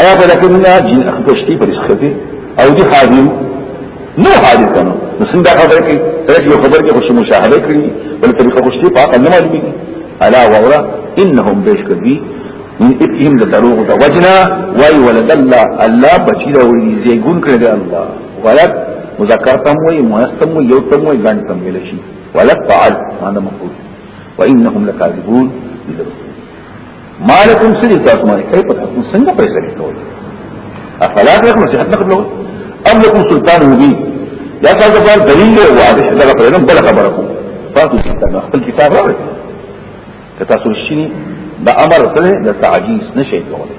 ایا په لکه نه جن اخبشتي پر اسخته او دي حاضر نو حاضر کنه نو څنګه خبره کوي ترې یو خبر کې خوش مشاهده کړی بل طریقه خوشتي په عقل نه معلومي الا وغرا انهم بشکدي من ابهم لدروغ دا وجنا وای ولد الله الله بچی دا وی زیګون کړی الله ولد مذکر تم وی مؤنث تم وی یو تم وی ګڼ تم ویل شي ولد فعل معنا مفعول وانهم لكاذبون لدروغ مالکم سری تاسو مالک کئی پتا تم سنگا پیسا لیتا ہوئی افلا تاکم نصیحت نقل ہوئی ام لکم سلطان مبین یا تاسو پر دلیل دی واضح دغه پر نن بل خبره کوم تاسو کتاب خپل کتاب راوړئ که تاسو شي دا امر سره د تعجیز نشي کولای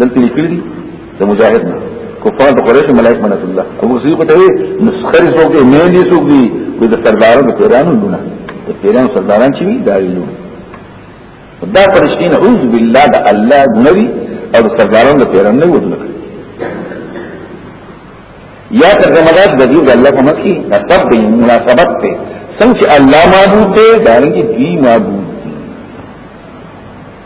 دلته لیکل دي د مجاهد نه کفار د قریش ملائک منت الله او صدیق ته وی نسخري څوک دی نه دي څوک دی د سردارو د پیرانو لونه د پیرانو سرداران چې وی دا ویلو دا فرشتین اعوذ بالله د الله نبی او د سردارو د پیرانو نه ودل یا ترجمدار د دې د الله په مخ کې سبب دی مناسبت ته څنګه الله معبود دی دا رنګ دی معبود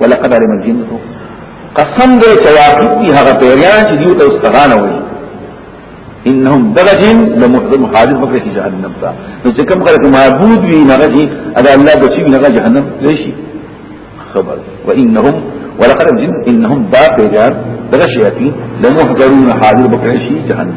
ولقد علم الجنه قسم دې چې واقعي هغه پیران چې دیو ته استغانه وي انهم دغجن لمحضر حاضر بکر کی جهنم تا نو چې کوم خلک معبود وي نه غږي ادا الله بچي نه غږي جهنم لشي خبر وانهم ولقد الجن انهم دا پیران دغه شیاطین لمحضرون حاضر بکر شي جهنم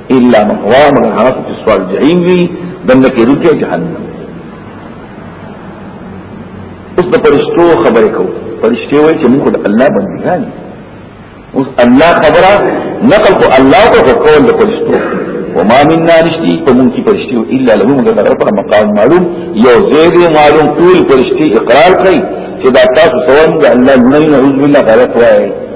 الا من هو من هغه چې سوال جهنم وي دنه کې روکه جهنم اوس د پرشتو خبرې کو پرشتي وایي چې موږ د الله بندګان اوس الله خبره نقل کو الله ته حکم د پرشتو وما منا نشتی فمن کی پرشتی الا له مگر در پر مقام معلوم یو زید معلوم طول پرشتی اقرار کئی چه دا تاسو سوال دا اللہ لنین عوض باللہ غلط وائے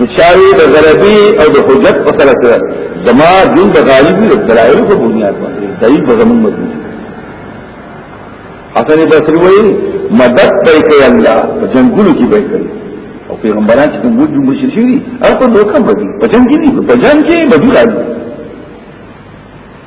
نشاوی د غربي او د حجت په سره سره زما جون د غالبي د دلایل په بنیاد باندې دلیل به زمون مضبوط حسن بصری وایي مدد پې کوي الله په جنگونو کې به کوي او پیغمبران چې موږ جمهور شي شي هغه په دوکه باندې په جنگ کې په جنگ کې بدل راځي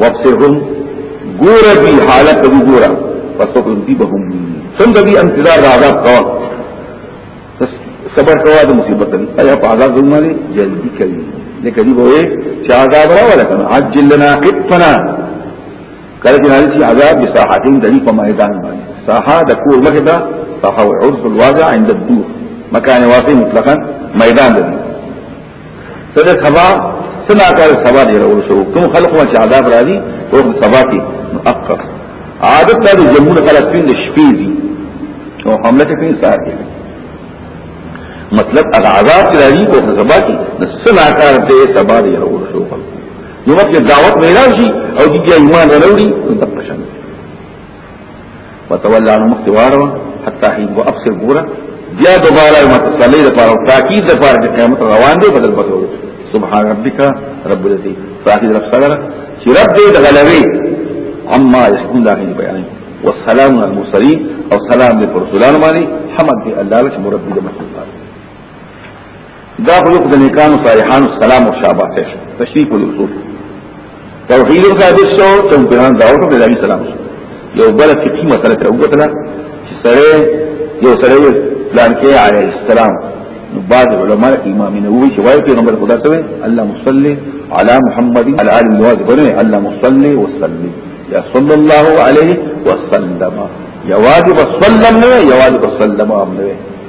وابصرهم ګوره دی حالت دی ګوره پس په دې به هم څنګه دی انتظار عذاب کا صبر کوا د مصیبت دی ایا په عذاب باندې جلدی کوي لکه دی وې چې عذاب را ولا کنه عجل لنا قطنا کله چې حالت عذاب بساحتین د دې په میدان باندې ساحه د کور مخه ده ساحه عرض الواضع عند الدور مکان واسع مطلقا میدان دی سره سبا سنا کار سبا دی راول شو کوم خلق ما چې عذاب راځي او سبا کې مؤقت عادت دا جمهور خلک پیند شپې دي او حمله کې پیند سار کې مطلب هغه عذاب چې راځي او سبا کې سنا کار دی سبا دی راول شو نو مطلب دعوت نه راځي او دې ایمان راوړي نو تقشن وتولى عن مخت وارو حتى حين وابصر بورا بیا دوباره متصلی د پاره تاکید د پاره د قیامت روان دی بدل بدل سبحان ربک رب العزت صاحب رب سره چې رب دې د غلوي عما يحكم الله بیان والسلام على المرسلين او سلام دې پر رسولانو باندې حمد دې الله لك مربي د مخلوقات دا خلق د نیکانو صالحانو سلام او شابه ته تشریف الرسول توحید ثابت شو ته په نن داوټ په دې سلام شو یو بل فقہی مسله ته وګتله چې سره یو سره پلان کې علی السلام بعض علماء امام نووي چې وايي پیغمبر خدا ته الله مصلي على محمد على ال الواز بره الله مصلي وسلم یا صلی الله علیه وسلم یواجب صلی الله یواجب صلی الله علیه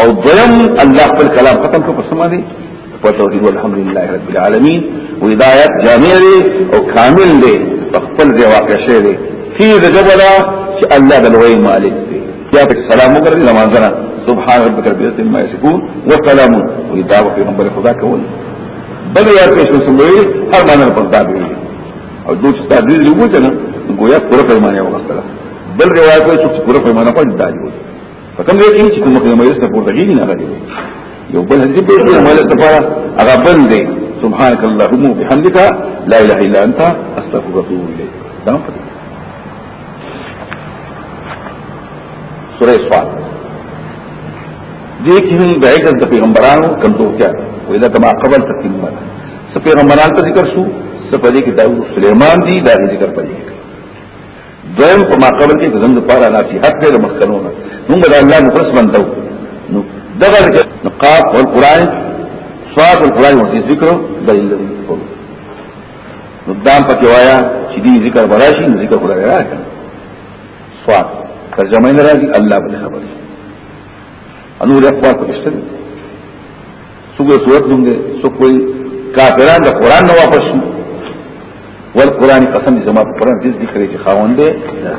او دویم الله خپل کلام ختم کړ په سم باندې په توحید والحمد لله رب العالمین و هدایت جامع دی او کامل دی په خپل دی واقع شوی دی فی رجبلا چې الله د لوی مالک دی یا په سلام وکړي نمازنا سبحان ربک رب العزت ما یصفون وسلام و دا په پیغمبر خدا کول بل یا په شو سموي هر باندې په دا دی او دوی چې تاسو دې وګورئ نو ګویا پر پیمانه وغوښتل بل روایت وایي چې پر پیمانه پاتې دی په کوم ځای کې چې کوم کې مجلس ته پورته کېږي نه راځي یو بل دې په دې مال ته پاره هغه بل دی سبحانك اللهم وبحمدك لا اله الا انت استغفرك واتوب اليك دا په سورې سوال دې کې هم د عزت د پیغمبرانو کمزور کیا وې دا کما قبل تکمل سپیغمبران ته ذکر شو سپدې کې داوود سليمان دي دا ذکر پدې کې دویم په ماقبل کې زموږ لپاره نصيحت دی مخکنو نه موږ د الله مخلص بندو نو دغه نقاط او القران صفات القران او ذکر دلیل دی نو دام پکې وایا چې دې ذکر براشي ذکر خدای راکړي صفات ترجمه نه راځي الله به خبري انور اقوال پکې څوک سورت نوم دی څوک وایي کافران د قران نه واپس شي ول قران قسم دې زما په قران دې ذکر چې خاوند دې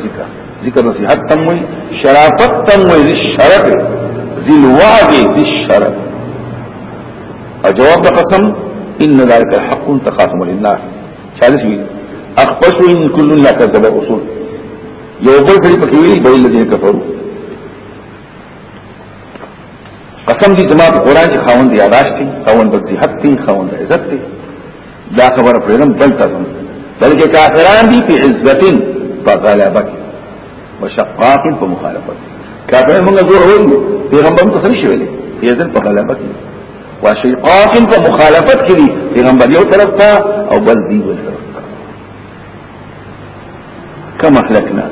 ذکر ذکر نصيحت تم وي شرافت تم وي شرف ذل وعد دې شرف او جواب د قسم ان ذلك الحق تقاسم للناس ثالث وي اخبش ان كل لا كذب اصول یو بل کړي پکې وی بل الذين كفروا قسم دې زما په قران کې خاوند یاداشت دی خاوند د صحت دی خاوند عزت دی دا خبره پرېدم دلته ده بلکې کافران دي په عزت په غلبه کې وشقاق په مخالفت کافر موږ زور وایو پیغمبر ته څه شوی دی په عزت په غلبه کې وشقاق په مخالفت کې پیغمبر یو طرف ته او بل دی بل طرف کم اخلقنا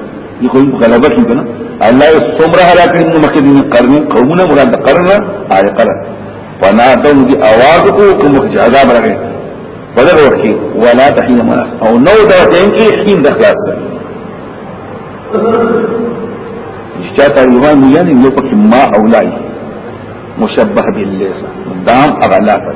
دي خو غلبه شو کنه الله څومره هلاک کړي نو مخکې دي قرن قومونه مراد قرن آل قرن فنادو دي आवाज کو کوم چې عذاب راغی بدل ورکی ولا تحین مناس او نو دا ټیم کې حین د خلاص اشتیا طالبان یعنی یو پکې ما اولای مشبه باللیسا دام اغلا پر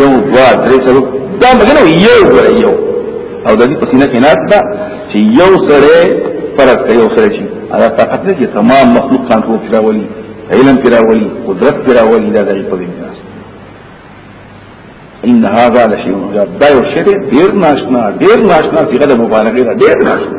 یو دوا درې څلو دا مګنه یو غره یو او د دې پسینه کې نات دا چې یو سره فرق کوي یو سره شي دا طاقت نه چې تمام مخلوق کان کو پیراولي علم پیراولي قدرت پیراولي دا دغه په دې ناس ان هذا لشيء عجاب دا یو شی ډیر ناشنا ډیر ناشنا صيغه د مبالغه ډیر ناشنا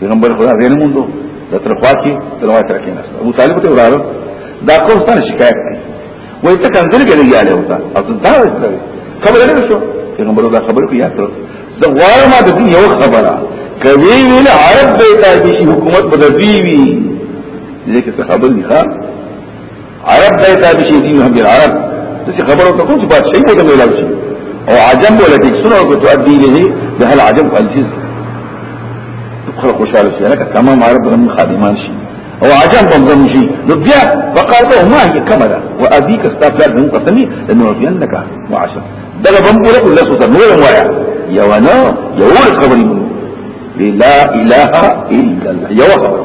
پیغمبر خدا غیر موندو د تر خوا کې تلوات راکې نه ابو طالب ته ولاړ دا کوم ستنه شکایت کوي وای ته کنځل کې لګیا له وتا او دا وځي خبره نه شو پیغمبر دا خبر کو یاد کړ زه غواړم د دې یو خبره کوي ویل عرب د تاجیشي حکومت بدلوي وي دې کې څه خبر نه عرب دای ته شي دین هم عرب دسی خبرو ته کوم چې بات شي کوته ملاو شي او عجم ولا دې سره کو ته ادي له ده هل عجم الجز خو خوشاله شي لکه تمام عرب هم خادمان شي او عجم هم زم شي نو بیا فقال له ما هي كما ده وابيك استغفر من قسمي انه في انك معاشر ده بم بوله ولا سو نور وایا یو نه یو خبرې لا اله الا الله یو خبره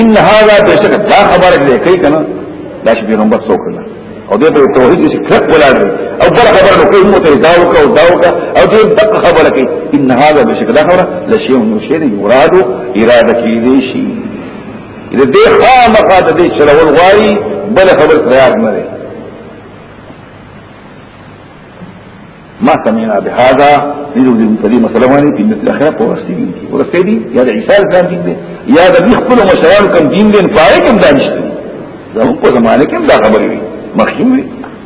ان هذا بشک دا خبر دې کوي کنه دا چې پیغمبر څوک نه او دې په توحید کې کلک ولاړ او بل خبر نو کوي مو ته دا وکاو دا وکا او دې دغه خبره کوي ان هذا بشک دا خبره لشي نو شي نه مراد اراده کې دې شي دې خامخا دې چلول غواړي بل خبر تیار نه ما سمعنا بهذا نذو دې په دې مسله باندې چې مثل اخره په ورسته دي ورسته دي یا د عیسی اسلام دین دی یا د خپل مشران کوم دین دین پای کوم دانش دي دا په زمانه کې دا خبرې وي مخکې وي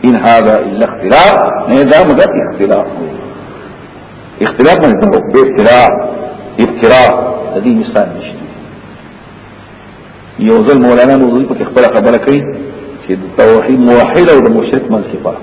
ان هذا الا اختلاف نه دا مگر اختلاف دی اختلاف باندې ته په اختلاف اختلاف د دې مثال نشته یو ځل مولانا موضوع په خپل خبره کوي چې توحید موحد او مشرک منځ کې فرق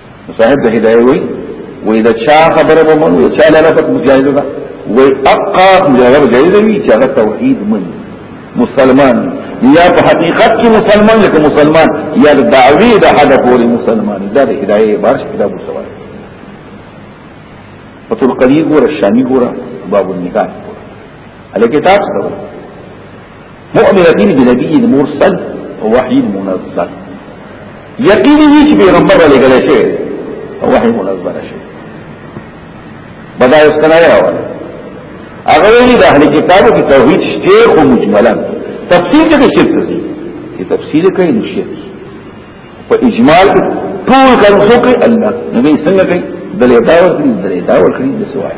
صاحب د هدايه وي وې دا چا خبره به مونږ چا لاله پک مجاهد ده وې اقا مجاهد جاهد وي چې هغه توحید من مسلمان یا په حقیقت کې مسلمان لکه مسلمان یا د دعوی د حد پورې مسلمان دا د هدايه بارش کتاب سوال فتول قلیب ور شامی ګور باب النکاح ګور الکتاب سره مؤمنتين بنبي مرسل ووحي منزل يقيني دي چې پیغمبر علی ګل شي او وحي منزل شي بدايه څنګه راوړل هغه ویلي د اهل کتابو کې توحید شته خو مجملا تفصیل کې شرک دي چې تفصیل کوي نو شرک په اجمال ټول کارو څوک الله نبی څنګه کوي دلې دا ورکړي دلې دا ورکړي د سوای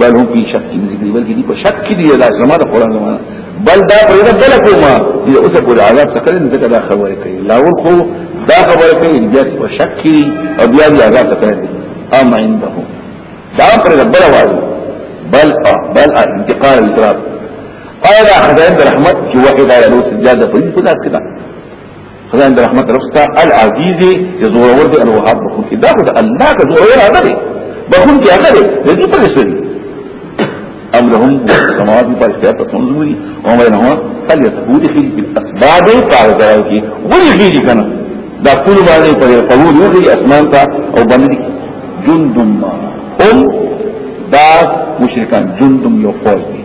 بل هم په شک کې دي بلکې دي په شک کې دي دا سمه ده قران معنا بل دا په دې بل کومه دي اوس په عذاب تکل نه تکل خبره کوي لا ور خو دا خبره کوي بیا په شک کې دي او بیا دي عذاب تکل دي ام عنده دا پر دې بل وایي بل بل انتقال التراب قال خدای رحمت چې وحده له سجاده په دې کې دا خدای د رحمت رستا العزیز یزور ورد الوهاب بخون کی دا خود الله کا زور ور هغه دی بخون کی هغه دی د دې په لسری ام لهم سماوات پر اختیار پسون زموی او بینهما فلیتقود فی الاسباب فارزاو کی ولی فی دی کنا دا کل باندې پر قبول یو کی اسمان تا او باندې جند ما هم دا مشرکان جند یو فوج دی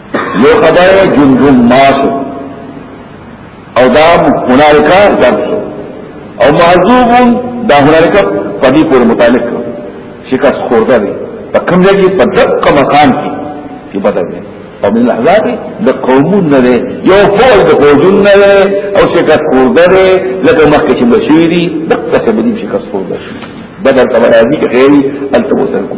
یو خدای جند ماس او دا هنالکا ظرف او معذوبون دا هنالکا پدی پور متعلق شکست خورده دی پا کم جاگی پا دقا مقام کی کی بدل دی او من الاحزاب د قومون نه دی یو فوج د فوجون نه دی او شکست خورده دی لکه مخکې چې بشوی دی دقا سبدیم شکست خورده بدل تبرازی که خیری التبوسن کو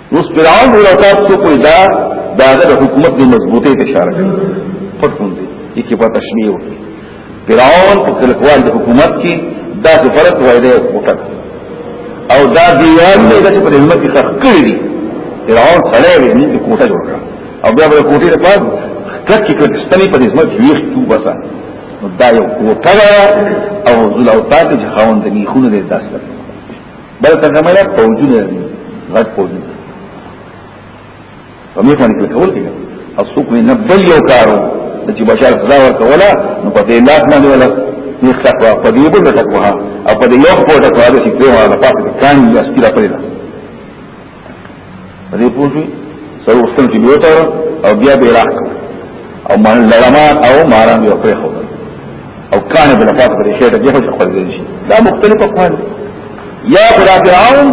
اوس فرعون ولا تاسو ته کوئی دا دا د حکومت دی مضبوطی ته اشاره کوي پټون دی یکی په تشمیه وکړي فرعون په کلکوال د حکومت کې دا څه فرق وای دی وکړ او دا دیوال نه د په حکومت کې خخ کړی دی فرعون سره یې نه کوټه جوړ کړ او بیا به کوټه نه پات کټ کې کټ ستنی په حکومت کې ویښ تو بسا دا یو کوټه او ذل او تاج خاوند نه خونه دې داسته بل ترجمه ده فوجونه دي غټ فوجونه په می باندې کول دي اصوک نه نبل یو کارو چې بشار سزا ورکوله نو په دې لاس باندې ولا نه تقوا په دې بل تقوا او په دې یو په تقوا د شي په والا پاتې کان یا سپیره پرې دې پوښي سره وختل کې وته او بیا به راک او مان لړمان او ماران یو پرې خو او کانه بل کاف پرې شه ته جهو خپل دي شي دا مختلف اقوال یا خدا فرعون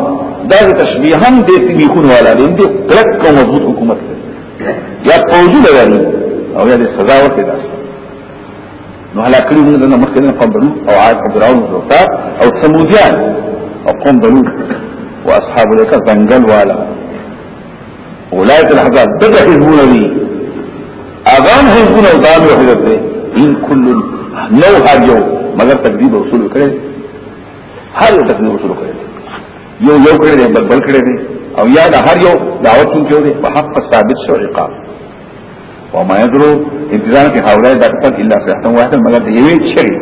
دا تشبیه هم دې تمیخون والا دې دې کلک کو مضبوط حکومت یا فوجي لري او یا دې سزا ورته داسه نو هلاک کړي موږ دغه مخکې قوم بنو او عاد او فرعون او تاب او ثموديان او قوم بنو واصحاب لك زنګل والا اولئک الحزاب دغه حزبون دي اغام حزبون او دام یو حزب دي ان كل نو هر یو مگر تکذیب رسول کړي هر یو تکذیب رسول کړي یو یو کړي بل بل کړي او یا دا هر یو دعوت کوي په حق ثابت شو عقاب وما يدرو انتظار کې حوله د اکثر الا صحتن واحد مگر دی وی شری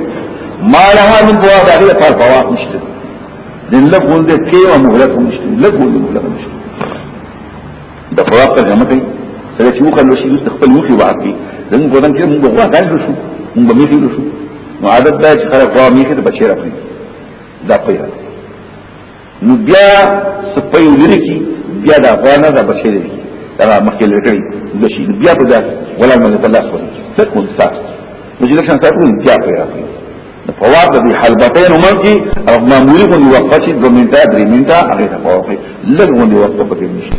ما لها من بوا دا غیر پر بوا نشته دین له ګول دې کې او مهلت نشته له ګول دې مهلت نشته د فراق ته جمع کوي سره چې وکړ لو شي د خپل مخي واقعي زموږ بدن کې موږ غوا کار شو موږ به میږي شو نو عادت دا چې خلک غوا میږي د بچی راپري دا پیدا نو بیا سپي لري کی بیا دا غوانا دا بچی لري کی دا مخکې لري کړی بشي بیا په دا ولا من ته لاس وري تکون سات نو چې لکه سات وري بیا په راځي نو په واقع دي حلبتين عمر کی او معمولی غونډه وقفه چې دوه منټه درې منټه هغه ته په واقع لږ غونډه وقفه پکې نشته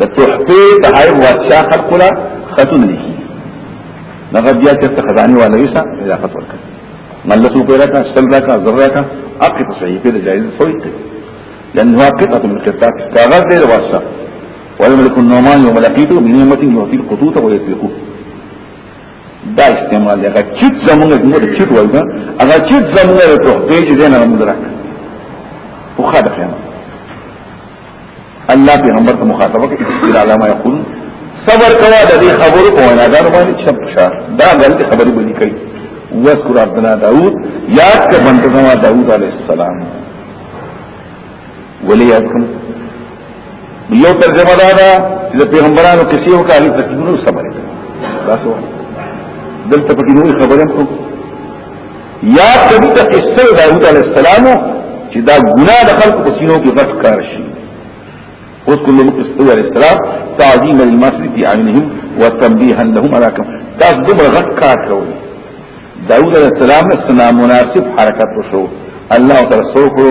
د تحفه د هاي ورچا خلق لا خاتون لکی نغد بیا چې خزاني والا ویسا اضافت ورکړ ملت روپے رکا سل رکا ذر رکا اقی تصحیح پہ جائز سوئی تے لأن هو قطعة من القطاس كاغذ دير واسا ويملك النومان يوم لقيته بنعمته يعطي القطوط ويطلقه دا استعمال دی هغه چیت زمونږ د موږ چیت وایو هغه چیت زمونږ ته پیج دی نه موږ راک خو خاله خیانت الله پیغمبر ته مخاطبه کوي چې علامه یقول صبر کوا د دې خبرو په وینا دا باندې چپ شه دا غلط خبرې باندې کوي وذكر عبدنا داوود یاد کړه بنده ما داوود علیه السلام ولې یاد کړم یو ترجمه دا ده چې پیغمبرانو کسی او کالی تکلیفونو صبر کړه دا سوال دلته په دې خبرې کوم یا کبی ته قصه داوود علی السلام چې دا ګناه د خلق په سینو کې غټ کار شي اوس کله نو قصه علی السلام تعظیم المسجد فی عینهم وتنبیها لهم علی کم تاسو دومره غټ کار کوئ داوود علی السلام نه سنا مناسب حرکت وشو الله تعالی سوکو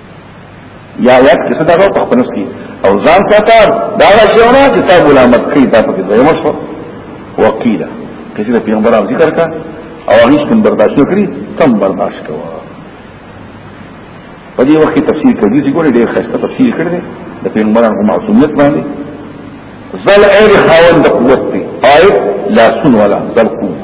یا یک چې صدا په خپل نفس کې او ځان ته تا دا شیونه چې تا ملامت کوي دا په ځای مرشو وکیلا کله چې پیغمبر او ذکر کا او هغه څنګه برداشت کړی تم برداشت کوه په دې وخت تفسیر کوي چې ګوره ډېر خسته تفسیر کړی دی د پیغمبرانو معصومیت باندې ذل ایر خاون د قوت دی آیت لا سن ولا ذل قوت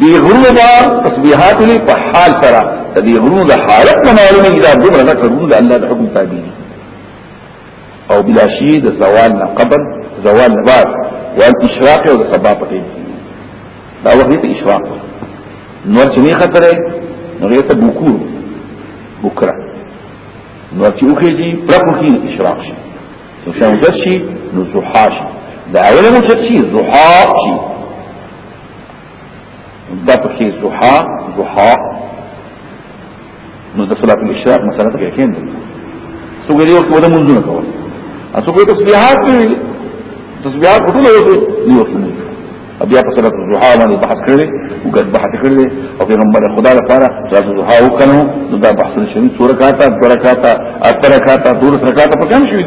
دی غرونو با تسبیحات لی په حال سره دی غرونو د حالت نه معلومه دا دومره نه کړو د الله د حکم تابع دي او بلا شی د زوال نه قبل زوال نه بعد وان اشراق او د سبا پکې دا وخت ته اشراق نور چې نه خطر نو یې ته بوکور بکره نو چې اوخه دي پرکو کې اشراق شي نو شاو شي نو زحاش دا اول مو چې زحاق شي دا پکې زحا زحا نو د صلات الاشراق مسله ته کېند سو ګری وخت ودا مونږ نه کول اسو کوئی تسبیحات کوي تسبیحات ټول وته دی وخت نه بیا په صلات الضحى باندې بحث کړی او ګد بحث کړی او پیغمبر خدا لپاره صلات الضحى وکړو نو دا بحث شوی څو رکعاته دو رکعاته اته رکعاته دو رکعاته په کوم شوی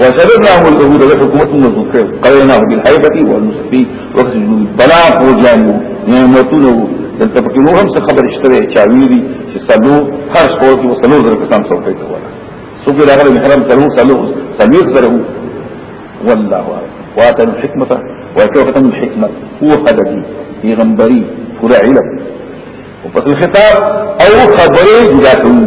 وسببناه الجهود لحكومة المذكر قريناه بالحيبة والنصف وقت الجنود بلا فوجانو نعمتونه دلته پکې نور هم څه خبر اشتره چاویری چې سلو هر څو کې وسلو زره کسان څو کوي کولا سو کې راغله محرم سلو سلو سمیر زره والله واته الحکمت وتوقتم الحکمت هو حددي پیغمبري فرع علم وفصل الخطاب او خبره جدا کوي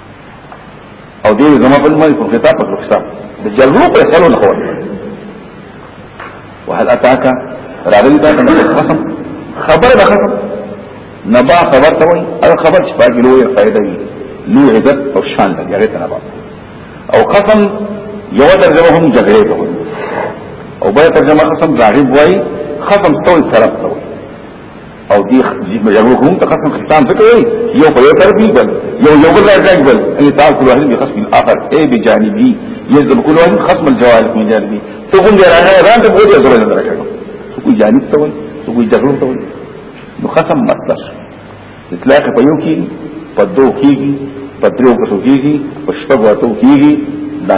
او دې زما په مې په خطاب په خطاب د جلو په سلو نه هو وهل اتاك راغلی دا خصم خبر ده خصم نبا خبر ته وای هغه خبر چې پاګې لوی فائدہ وي لوی عزت او شان دی هغه ته نبا او قسم یو ترجمه هم جګړه ته وای او بل ترجمه قسم راغب وای خصم ټول طرف ته وای او دې جګړو کوم ته قسم خستان څه کوي یو په یو طرف بل یو یو بل راځي بل ان تعال كل واحد بخصم الاخر اي بجانبي يجذب كل واحد خصم الجوال من جانبي ته کوم دی راغی راځه ته کوی ځوړ نه راکړ ته کوی جانب ته وای ته کوی جګړو ته وای نو قسم مطلب اطلاق په یو کې په دوه کې په درو کې په شپږو کې دا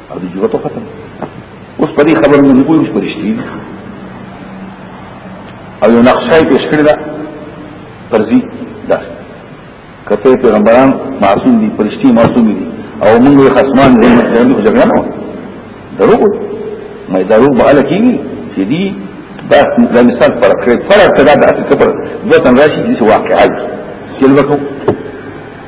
او د جوته ختم اوس په دې خبرو نه کوی اوس پرشتي او یو نقشه یې پیش کړی دا پرځي دا کته پیغمبران معصوم دي پرشتي معصوم دي او موږ یې خصمان دې مطلب نه جګړه نه درو مې درو به الکی چې دي دا د مثال پر کړې پر کړه دا د اصل پر دوه تن راشي چې واقعي چې لوکو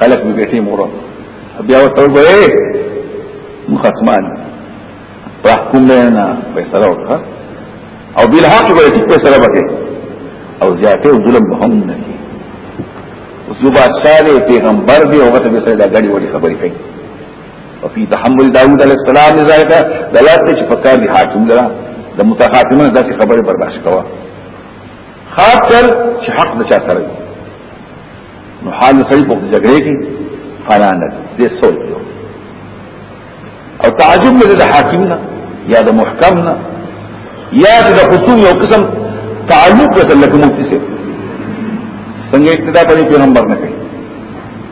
خلق می بیٹی مورا بیا ورته وګورئ مخصمان فاحكم لنا فیصله وکړه او بل حق به ټیک فیصله وکړي او زیاته او ظلم به هم نه کوي زوبا صالح پیغمبر دی او هغه به سره دا غړي وړي خبرې کوي او په تحمل داوود علیه السلام نه ځای دا دلالت چې فکر دی حاکم درا د متخاطبه د خبرې برداشت کوا خاص کر چې حق بچا سره نو حال سړي په جګړه کې فنا نه دې سوچ یو او تعجب نه د حاکمنا یا د محکمنا یا د خصوم یو قسم تعلق د لکه مفتی سي څنګه اقتدا په پیغمبر نه کوي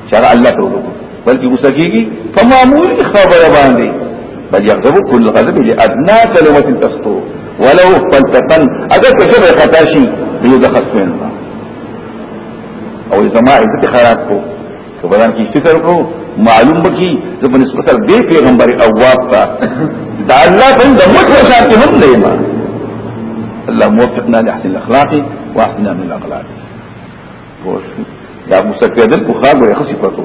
چې الله ته وګورو بلکې غوسه کیږي په معمولی خبره باندې بل يغضب كل غضب لأدنى كلمة تسطو ولو فلتقن اگر کشبه خطاشی دیو دخص منه او زما عزت خراب کو که بدن کې فکر کو معلوم بکی زه په نسبت دې پیغمبر او واپا دا الله په دې موږ ورته هم دی ما الله موفقنا لاحسن الاخلاق واحسن من الاخلاق دا مستقبل کو خاګو یې خصيفتو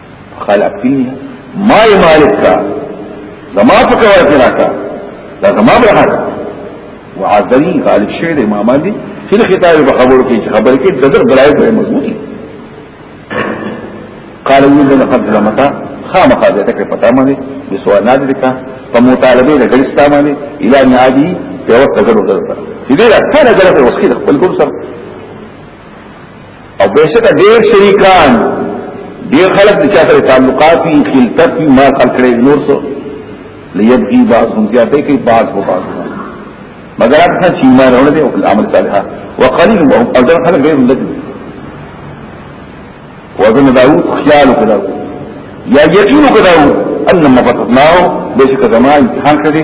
خلق فيه ما مالک کا زما په کار کې راکا دا زما برخه وعزلی غالب شعر امام علی فی الخطاب په خبرو کې خبر کې د در دلایل په مضبوطی قال ویل نه قد لمتا خامخا دې ته پتا باندې د سوال نه دي کا په مطالبه د ګلستا باندې اله نیادی ته وخت غلو غلطه دې را ټول غلطه وسخه خپل ګور سره او بشک ډیر شریکان ډیر خلک چې سره تعلقات وي خلطت وي ما خلق لري نور څه ليبغي بعض هم زیاتې کوي بعض په بعض مگر اکثر چې ایمان ورونه دي او عمل صالح وقليل هم اجر خلک ډیر لږ دي وزن داوود خیال کړو یا یقین کړو ان مفتناه بشک زمان امتحان کړي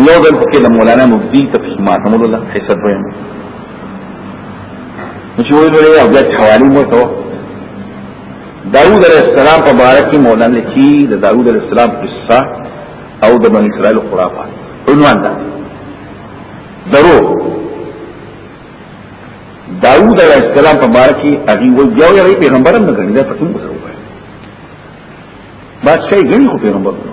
یو دل پکې د مولانا مفتی تفسیر ما تمول الله حساب بیان چې وی لري او بیا حوالی مو ته داوود علیہ السلام په بارک کې مولانا لیکي د داوود علیہ السلام قصه او د بنی اسرائیل خرافات عنوان دا درو داوود علیہ السلام په بارک کې هغه وی یو یو پیغمبر هم نه غني دا پتون وسره وایي بادشاہ یې غني خو پیغمبر نه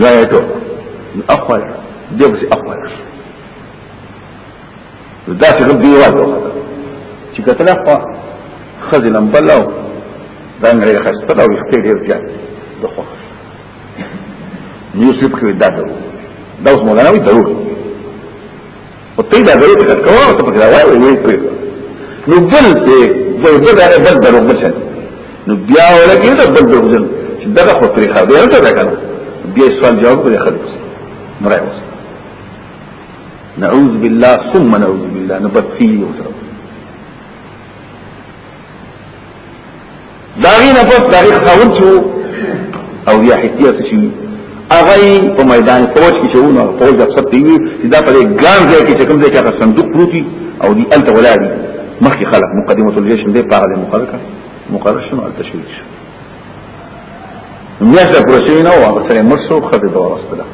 دا یې ته اخوای دې به اخوای دا چې رب دی واده چې کتل خو خزلم بلو دا نه لري خسته او اختیار یې زیات د خو یوسف کې دا درو دا اوس مولانا وی درو او ته دا غوړې ته کوه ته پکې راوړې وې پرې نو بل ته وې بل دا بل درو مچن نو بیا ولګي دا بل درو مچن چې دا خو پرې خا بیا ته دا کنه بیا سوال جواب پرې خلک نو راوځ نعوذ بالله ثم نعوذ بالله نبتي وسره داغی نفس داغی خاون چو او یا حتی اس شي هغه په میدان فوج کې شو نو فوج افسر دی چې دا په ګان ځای کې کوم ځای کې هغه صندوق پروتي او دی الته ولادي مخکې خلک مقدمه الجيش دې پاره دې مقرره مقرره شنو الته شوی شو میاشت پروسې نه و سره مرسو خدای دا ورسته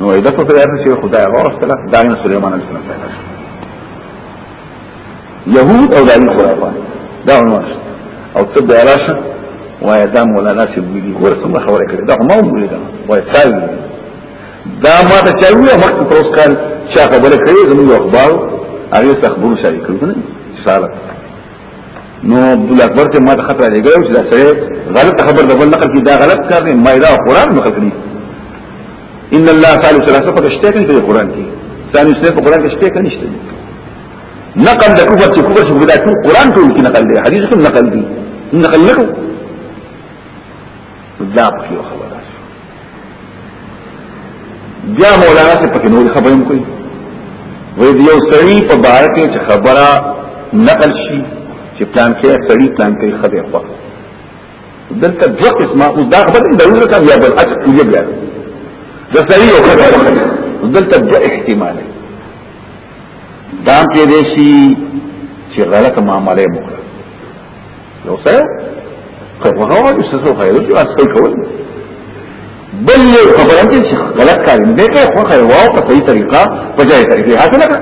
نو ایدا په دې چې خدای ورسته دا نه سليمان عليه السلام پیدا شو يهود او داري خرافات دا عنوان او تبدا راشه وای دا مولانا چې ویلي ورسم خبره کړې دا ما ویلي دا وای تاسو دا ما ته چا ویل مخکې پروس کال چا خبره کړې زموږ اخبار هغه خبرو شریک کړو نه رساله نو عبد الله اکبر سے ما ته خطر لګیو چې دا سره غلط خبر د بل نقل کی دا غلط کار نه ما دا قران نقل کړی ان الله تعالی ثلاثه په شته کې په قران کې ثاني شته په قران کې شته کې نشته نقل د کفر چې کفر شو دا ټول قران ټول کې نقل دی حدیث کې نقل دی نقل نه کو دا په یو خبره بیا مولانا څه پکې نور خبرې کوي وې دی یو سړی په بار کې چې خبره نقل شي چې پلان کې سړی پلان کې خبره دلته دوه قسمه او دا خبره د یو رقم یا بل اجر کلیه بیا د صحیح او خبره دلته دوه احتمال دا کې دې شي چې غلط معاملې وکړه یو څه خو هغه څه څه خیر چې اصل کول بل یو خبره دي چې غلط کار نه کوي خو خیر واو په صحیح طریقه په ځای طریقې حاصله کړه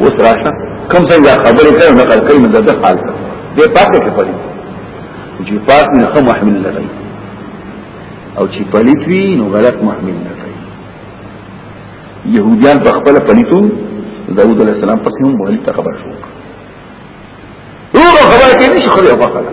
اوس راشه کوم څنګه خبرې کوي نه کار کوي مدد حال ته دې پاتې کې پړي چې پات نه خو محمل نه کوي او چې پلیت وي نو غلط محمل نه کوي يهوديان په خپل پلیتون داوود علیه السلام پسې هم مولد ته خبر شو هغه خبره کې نشي خبره وکړه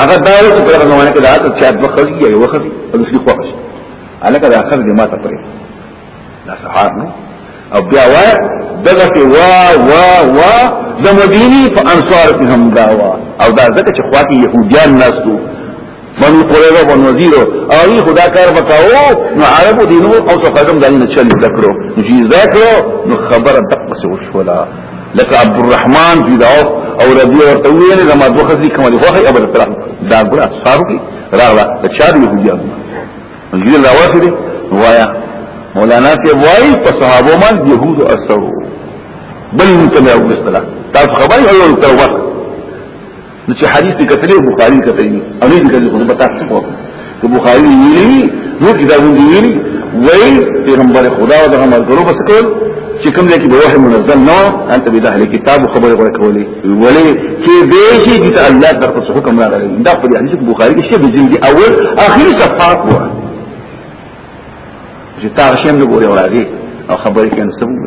هغه دا و چې په هغه زمانه کې دا ته چا دوه خزي یا یو خزي او دوی خو خزي الکه دا خزي ما ته پرې دا سهار نو او بیا وا دغه ته وا وا وا د مدینی په انصار کې هم دا وا او دا ځکه چې خواته يهوديان ناس دو بنو قریظه بنو وزیرو او یې خدا کار وکاو نو عربو دینو او څه قدم دانه چل ذکرو نو چې ذکرو نو خبره تقص وشولا لکه عبد الرحمن فی داوس او رضی او تویل زما دوه خزي کومه دی خوخه ابد تر دا ګره صارو کی راغلا ته چار یو دی ګیر راوته دی وایا مولانا ته وای په صحابه من يهود اثرو بل متبعو اصطلاح تاسو خبري او یو تر وخت نو چې حدیث دې کتلې بخاری کتلې او نه دې کتلې خو به تاسو کو ته بخاری ویلي نو کتابونه دی ویلي وای پیغمبر خدا او دغه مرګرو بس کول چې کوم ځای کې به وحی منزل نو انت به داخله کتاب خبره غوړه کولې ولې چې به شي چې الله د خپل حکم راغلی دا په حدیث بخاری کې شته جلد اول اخیری صفحه کو چې تاسو هم نه ګورئ راځي او خبرې کې نسبو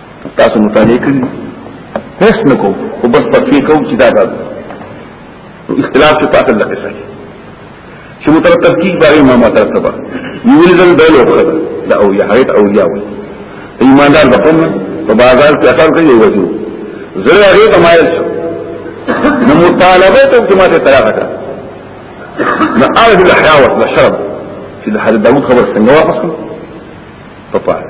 تاسو مطالعه کړی هیڅ نه کو او بس پکې کو چې دا دا اختلاف څه تاسو لکه څه چې مترتب کی باندې ما مترتب یول دل دل وخت دا او یحیت او یاوی ایماندار بقوم په بازار کې اثر کوي وځو زړه هغه کمایل شو نو مطالبه ته کومه ته طلاق کړه نو اړه د حیاوت د شرم چې د حضرت داوود خبر څنګه واپس کړو په پاره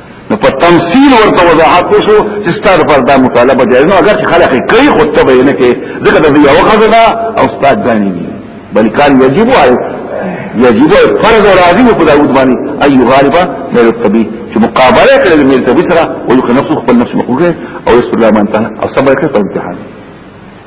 نو په تمثيل ورته وضاحت وشو چې ستاسو پر دا مطالبه جایز نه اگر چې خلک کوي خو ته به نه کې ځکه د یو غزلا او استاد غني دي بلکان یجب علی یجب فرض راضی په داود باندې اي غالبا مل الطبي چې مقابله کړې د مل طبي سره او یو نفس خپل نفس مخوږه او رسول الله مان تعالی او صبر کړې په امتحان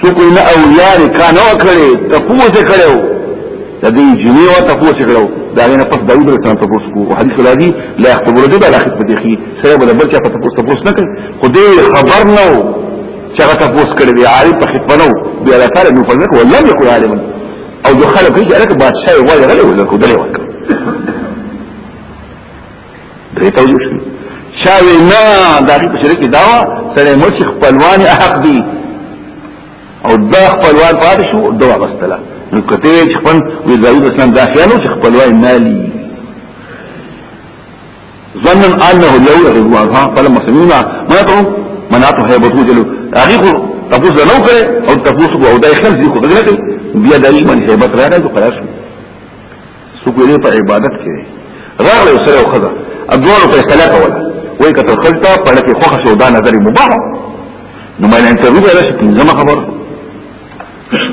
سکو نه اولیاء کانو کړي تفوس کړو د دې جنې او تفوس کړو دا نه پس داوود علیه السلام تفوس کو او حدیث راځي لا يخطب رجل على خطبته اخي سره بل بل چا تفوس تفوس نه کوي خو دې خبر نو چې هغه تفوس کړي دی عارف په خطبه نو بیا لا تعالی نو فرق ولا يقول عالم او دخل کوي چې هغه بادشاہ وایي غلې ولا کو دلې وکړه درې توجیه شي چاوي نه دا په شرک داوا سره مو چې خپلوان حق دي او دا خپلوان پاتې شو دا واستلا نو کته وی چې خپل وی زاید اسلام دا خیالو چې خپلوان نالي ظنن انه لو رضوان ها فلم مسلمون ما ته مناته هيبتو جلو اخي خو تاسو نه نو کړ او تاسو او دا خپل ذکر غلطه بیا دایمن هيبت راځي خلاص سګوري په عبادت کې راغله سره او خدا ادوار په اختلاف ولا وای کته خلطه په لکه خوخه شو دا نظر مباح نو مې انټرویو ولا شي پنځمه خبر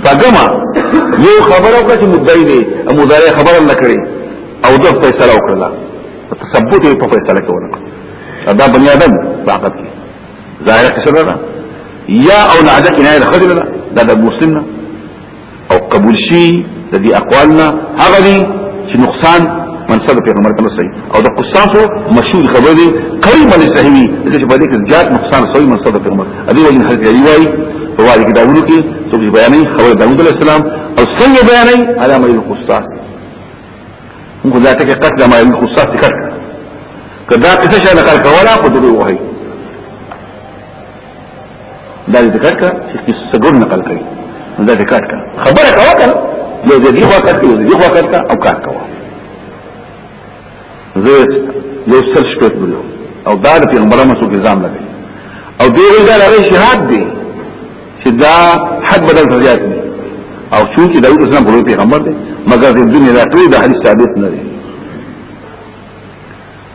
پګما یو خبره وکړه چې مدعی دی او مدعی خبره نه کړي او د فیصله وکړه تثبت په فیصله کې ورکړه دا بنی آدم طاقت کې ظاهر قصه ده یا او نعده کنایه خجل ده دا د مسلم نه او قبول شي د دې اقوالنا هغه دي چې نقصان منصب پیغمبر ته صحیح او د قصاص مشهور خبره دي قریب له صحیح دي چې په دې کې زیات نقصان صحیح منصب پیغمبر ادي ولې حضرت علی وايي په والی کتابونو کې څوک بیانې خبر داوود علیه السلام او څنګه بیانې علامه القصاص موږ ذاته کې قتل ما القصاص کړ کدا قصه شاله کار کولا په دې وایي دا دې کټ کا چې سګور نقل کړي دا دې کټ کا خبره کا وکړه یو دې خو کټ یو دې خو کټ کا او کار کا زه یو سر شپې بلو او دا د پیغمبرانو مسو کې ځام لګي او دې ویل دا لري شهادت دی چې دا حد بدل زیات دی او چونکی داود اسلام بلو پیغمبر دی مګر د دنیا د ټول د حدیث ثابت نه دی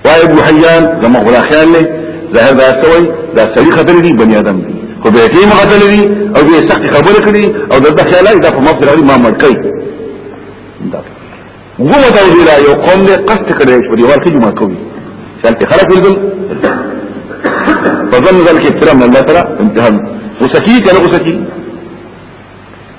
وای ابو حیان زما غلا خیال له ظاهر دا سوی دا سړي خبرې دي بني ادم دي خو به یې مغتل دي او به سخت خبرې کړي او دا خیال دا په مفسر علي ما مړ کوي دا غوه دا دی لا یو قوم له قصد کړي چې دی ورته جمع کوي شالت خلق ولګل فظن ذلك احترام الله تعالی امتحان وسکی کنه وسکی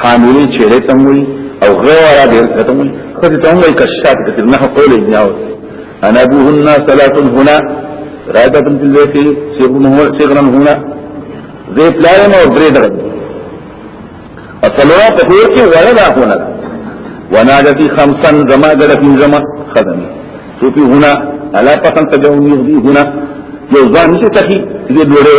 حاملی چیرې ته وي او غوړه دې ته وي خو ته هم وي کشات کې نه قول نه او انا بهن صلاه هنا راځه په دې کې چې موږ څنګه هنا زه پلایم او درې درې او څلور په دې کې وړه نه هونه ونادتي خمسا زما د رفین زما خدمه تو په هنا الا پسند ته جوړ دي هنا یو ځان نشي تخي دې ډوړې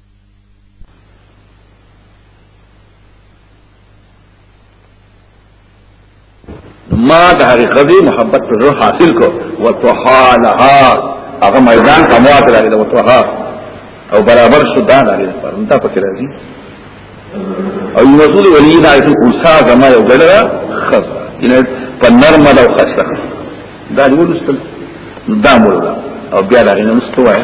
ما د هغه خدي محبت پر روح حاصل کو وتحالها هغه میدان ته موات لري د وتوها او برابر شو دا لري پر انت پکې راځي او مسعود ولی دا چې اوسا زما یو ګلره خز ان په نرم او خسته دا یو لستل دا مولا او بیا دا نه مستوای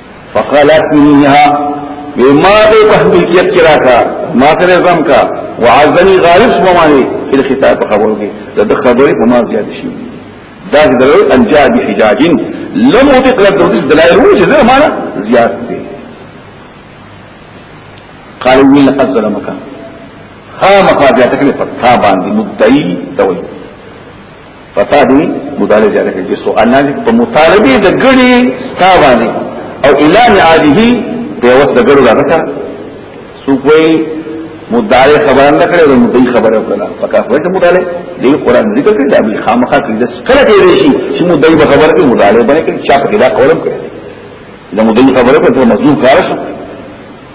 فقالت منها وما دې په ملکیت کې راکا ما سره زم کا وعزني غالب سمانی کې خطاب خبرو کې د خبرې په ما زیات شي دا درو انجا به حجاجین لم وتق لك دلائل وجه زه معنا زیات دي قالوا من لقد ظلمك خامخا بیا تکلیف پتا باندې مدعی دوی پتا دی مطالبه جاره کې سوال نه دي په مطالبه د ګړي ستا باندې او اعلان عاده په وس د ګړو راځه سو کوئی مدعی خبر نه کړي او مدعی خبره وکړه پکا خو ته مدعی دی قران ذکر کړي دا به خامخا کړي دا کله کې دی شي چې مدعی به خبره کوي مدعی باندې کې چا په دا قولم کړي دا مدعی خبره په مظلوم کار شو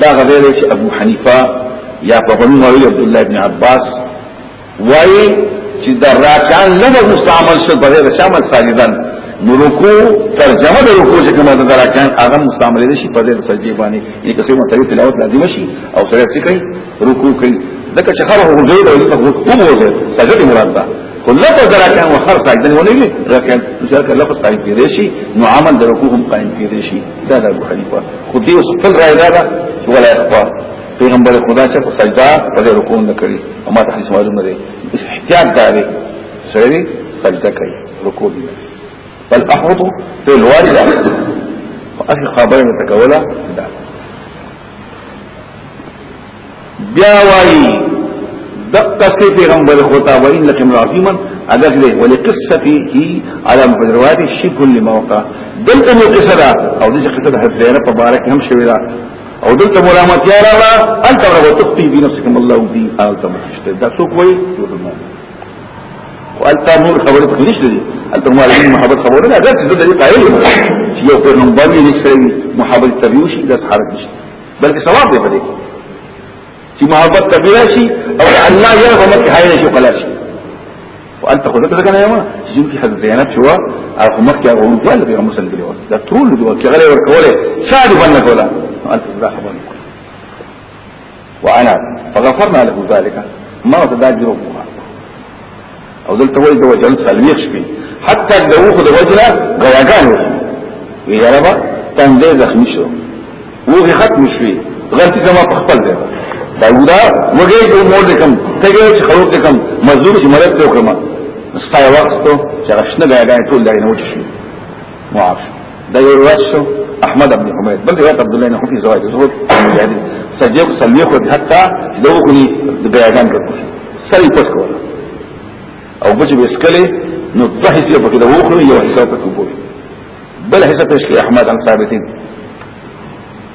دا غدیر چې ابو حنیفه یا په بنو وی عبد الله ابن عباس وای چې دا راکان لږه مستعمل شو په دې شامل ساجدان نو رکوع ترجمه د رکوع چې کومه د راکان هغه مستعمل دي شي په دې سجدي باندې یعنی کسي مو تری تلاوت لازم شي او سره څه کوي رکوع کوي ځکه چې خره هو زید او ته رکوع مو زید سجدي مراد ده کله په راکان او خر ساجدان ونی راکان چې کله په قائم کېږي شي نو عمل د رکوع هم قائم کېږي شي دا د ابو حنیفه خو دې اوس خپل رائے دا ده چې ولا اخوا پیغمبر خدا چې په سجدا په رکوع نه کړی او ما ته هیڅ معلومه ده احتیاط دا دی سړی سجدا کوي رکوع نه بل احوط په لوړ ده اخر خبره متکوله ده بیا وایي دقه سی پیغمبر خطا و ان لکم العظیم اگر دې ولې قصتي هي على مجروات شبه لموقع دلته نو قصه ده او دې قصه ده حضرت په بارک هم شوی ده او دلته ملامت یا را انت رغو تختی بی نفسکم الله دی آلت مخشته دا څوک وایي وانت نور خبرت خنش دي انت مو علي محبت خبره ده دا څه دې قائل چې یو پیغمبر یې نشي محبت تبيوش د حرکت بلکې ثواب دی پدې کې چې محبت کبیره شي او الله یې په مکه حایل شي قلل شي وانت خو دغه څنګه یو چې جن کې حد زینب شو او مکه او ول به مسلم دی دا ټول دوه کې غلې ورکوله شاده باندې کوله انت زړه خبر وانا فغفرنا له ذلك ما تداجروا او دلته وایي د وجل سلویخ شپې حتی د وخت د وجله غیاګان وشي وی یاربا تندې زخمی شو وګه ختم شوی غلطی زما په خپل دی دا ودا وګه یو مور دې کم تګه چې خروج دې کم مزدور چې مراد ته وکړم ستا وخت ته چې رښتنه غیاګان ټول دای نه وچ شي معاف دا یو روایت شو احمد بن حمید بل روایت عبد الله بن حفیظ روایت زهور یعنی سجیق سلیخ حتا لو غنی د بیان کړو سری پټ کول او بچ به اسکله نو ضحی سی په کې د وخرو یو حساب ته کوو بل حساب پیش کړ احمد ان ثابتین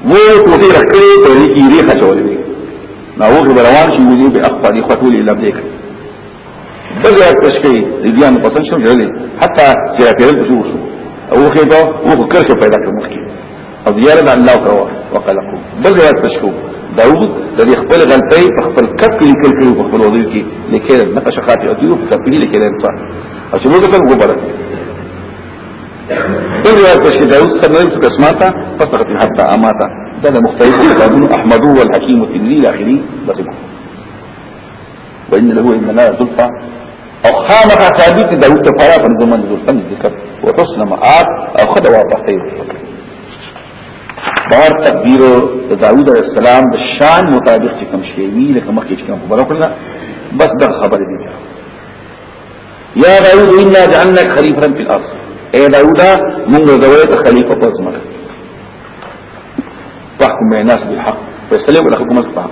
وو کوټه رکړې په دې کې ریخه چولې نو هغه روان شي دې په خپل خپل لمدې کړ بل یاد تشکی دیان پسند شو جلی حتی چې راکېل په شو او خو دا او کرشه پیدا کړ مخکې او دیار د الله کرو وقلقو بل یاد تشکو داوود د دې خپل غلطۍ په خپل کټ کې لیکل کړو په خپل وضو کې لیکل نه قشه خاطی او دیو په کپی لیکل نه پات او چې موږ ته وګورئ بل یاد تشکی داوود سره نو څه قسمه پس حتی اماته دا مختلف کتابونو احمدو والحکیم والتنوی الاخری بس وإن له إن لا زلفا او خامخا ثابت داود تفایا په زمن زلفا ذکر وحسن مآب او خد واپسی بار تقدیر داود علیہ السلام د شان مطابق چې کوم شی وی لکه مخکې چې کوم خبره کړل بس د خبرې دی یا داود انا جعلناک خلیفہ فی الارض اے داود موږ زویت خلیفہ په زمکه واحكم بين الناس بالحق فيسلم ولا حكم الحق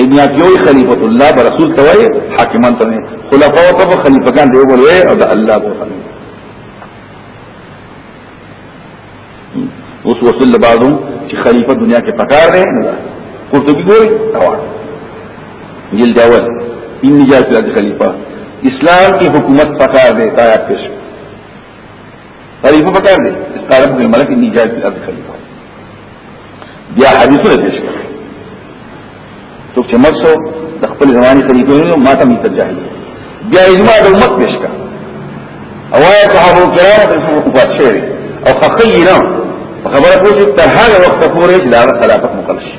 ان یاتیوی خلیفۃ الله بر رسول توای حاکمان ته خلفاء او په خلیفګان دی وګوره او د الله بو خلیفہ اوس وصل بعضو چې خلیفہ دنیا کې پکار دی نه قرطبی ګوري روان جلد اول ان جاءت خلیفہ اسلام کی حکومت پکار دی تا پیش خلیفہ پکار دی اس قال ابن الملک انی جائز فی الارض خلیفہ بیا حدیثونه پیش کړ څوک چې مرسو د خپل زماني خلیفہ نو ما ته میتر جاهل بیا اجماع د امت پیش کړ او آیا صحابه کرام د څو په شعر او خخینا خبره پوښتنه تر هغه وخت پورې چې دا خلافت مقرر شي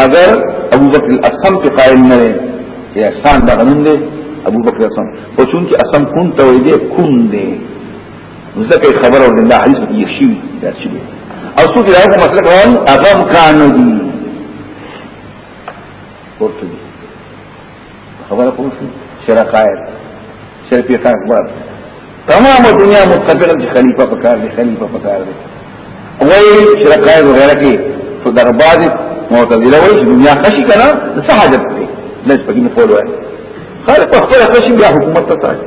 مگر ابو بکر الاسم په قائل نه دی یا احسان دا غنوم دی ابو بکر الاسم او چون کې اسم کون ته وی دی کون دی ځکه خبر او الله حدیث کې شي دا شي او څو کې راځي مسله کوم اغم کانو دی ورته خبر پوه شو شرقائل شرفیق اکبر تمام دنیا متفق چې خلیفہ پکار دی خلیفہ پکار دی وای شرقائل وغیرہ کې تو درباد معتزله وای دنیا خشي کنه د سحاجت دی لږ پکې نه کول وای خلک په خپل خشي بیا حکومت ته ساتي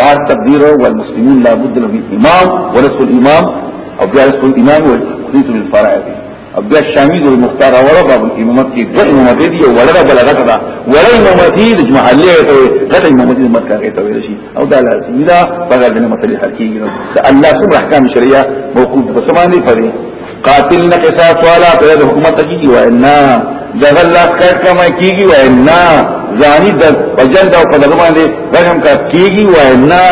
بعد تقدير والمسلمين لابد له امام ورسو الامام او بیا رسو الامام والتقدير للفرائض او بیا شامل المختار ولا باب الامامات کې د امامت دي او ولا بلغت دا ولا امامت دي د محلي ته غټ امامت دي مرکه ته ویل شي او دا لازم دا په غیر د مسلې حقيقي الله سبحانه احکام شرعيه موقوف په سمانه فري قاتل نه قصاص والا په حکومت کې دی وای نه دغه لاس کټ کما کیږي وای نه ځاني د بجل دا په دغه باندې رحم کا کیږي وای نه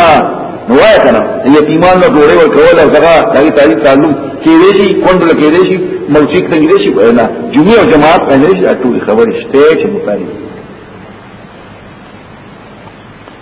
نو وای کنه یتیمان له ډوړې ورکول او هغه دغه تاریخ تعلق کې دی شي کندل کې دی شي موچیک ته دی شي وای نه جمعې او جماعت باندې ټول خبرې شته چې مطالب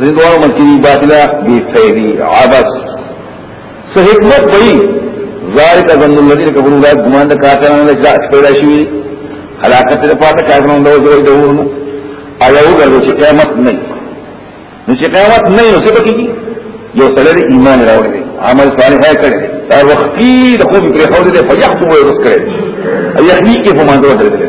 دې دوه مکینی باطلا بی فیدی عبس سه حکمت وی ذالک ظن الذین کفروا لا ګمان د کافرانو له ځای پیدا شي حلاکت د پاره کافرانو د وځوي د ورونو ایو ګرځي چې قیامت نه نو چې قیامت نه نو څه پکې یو سره ایمان راوړي عمل صالح کړي دا وختي د خو په خو دې فیحتو ورس کړي ایحنی کې هم اندو درته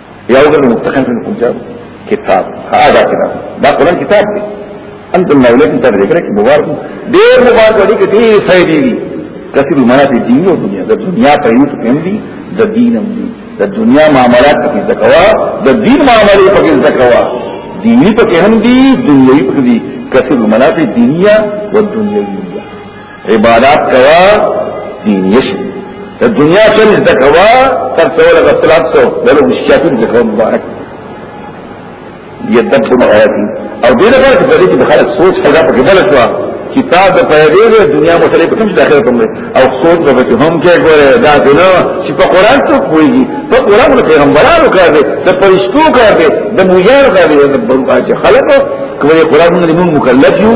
یو ګل متقین په کوم ځای کتاب هغه کتاب دا قرآن کتاب دی انتم مولیکم تر ذکر کې مبارک ډېر مبارک دی کې ډېر فائدې دي کثیر المنافع دین او دنیا د دنیا په یوه کې دي د دین هم دي د دنیا معاملات په ذکر کوا د دین معاملې په ذکر کوا دینی په کې هم دي دنیوي په کې دي کثیر المنافع دینیا او دنیوي عبادت کوا دینی شي د دنیا چل د کوا تر څو له خپلات سو دلو مشکیاتو د کوا مبارک یدبر آیاتی او دې لپاره چې په دې کې خلک سوچ پیدا پکې بل شو کتاب د پیدې د دنیا مختلف کوم څه داخله کوم او سوچ به چې هم کې ګوره دا دنیا چې په قران ته کوي په قران د پیغمبرانو کار دی د پرشتو کار دی د موجار کار دی د بلکې خلک کوي قران موږ مکلف یو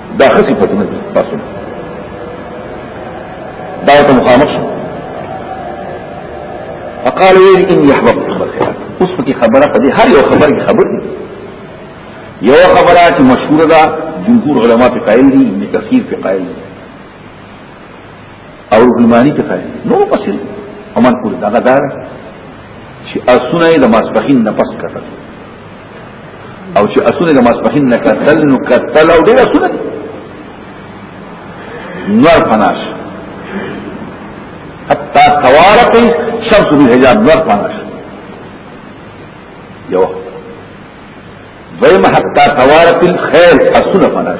دا خصي فتنه دي تاسو دا ته مخامخ شو فقال ویل ان يحبط خبرها اوس په خبره په دې هر یو خبر کې خبر دي یو خبره چې مشهور ده جمهور علما په قائل دي ابن کثیر په قائل دي او ابن په قائل دي نو پسې عمل کول دا غدار چې اسونه د ماسپخین نه پس کړل او چې اسونه د ماسپخین نه قتل نو قتل او ډیر اسونه نور فناش حتی توارقی شمس بی حجاب نور فناش یو دویم حتی توارقی خیل اسونه فناش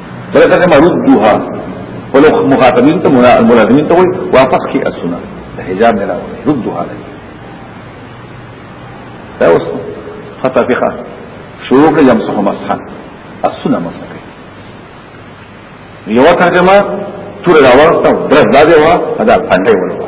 دلته کوم ردوها ولو مخاطبین ته ملازمین ته وي واپس کی اسونه حجاب نه راوړي ردوها لري دا اوس خطا فقه شروع کړ يمسح مسحا اسونه مسح کوي یو ترجمه تور راوړته درځ دا دی وا ادا پندای ولوا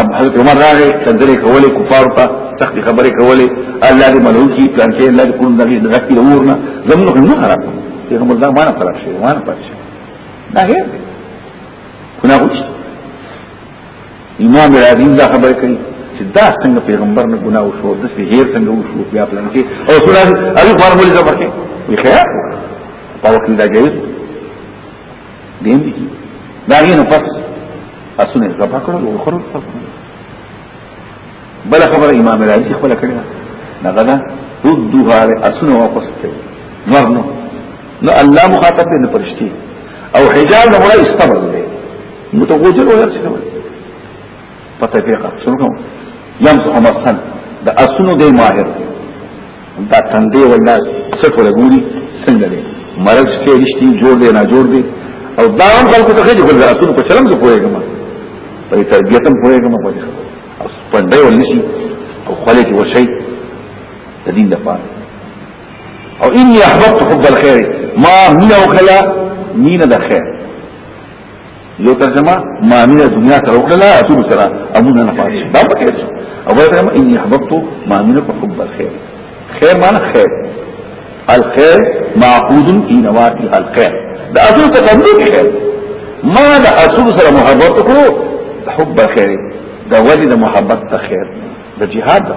اب حضرت عمر راغی څنګه کولې کفار ته سخت خبرې کولې الله دې ملعون کی پلان کې الله دې کوم دغه دغه کې ورنه زمونږ نه خراب دې هم دا معنا خراب شي معنا پاتې شي دا هي کنا وښ امام راضي دا خبرې کوي چې دا څنګه پیغمبر نه ګناه وشو د څه هیر څنګه وشو بیا پلان کې او سره هغه فرمول ځبر کې وي خیر په وخت دا جایز دین دا غي نو پس اسونه زپا کړو او خرو بل خبر امام راضي خپل کړی دا غدا ردوها اسونه واپس ته نور نو نو الله مخاطب دې پرشتي او حجاب نه مراد استبر دې نو ته وځو ورسې پته پیقه سرونو یمسو مسخن دا اسونو دی ماهر دا تندې ولا صرف لګوري څنګه دی مرض کې رښتي جوړ دی نه جوړ دی او دا هم خلکو ته خېږي ګل اسونو په چلم څه پوهېږم په تربیت هم پوهېږم په دې او پندې ولسی او خلک وشي د دین لپاره او اني احببت حب الخير ما من وكلا مين ده خير یو ترجمه ما من دنیا سره وکړه لا اتو سره امونه نه پاتې دا پکې او بل ترجمه ان احببت ما من حب الخير خیر معنی خیر الخير معقود في نواته الخير دا اتو سره هم خیر ما دا اتو سره محبت وکړو حب الخير دا وجد محبت خیر دا جهاد دا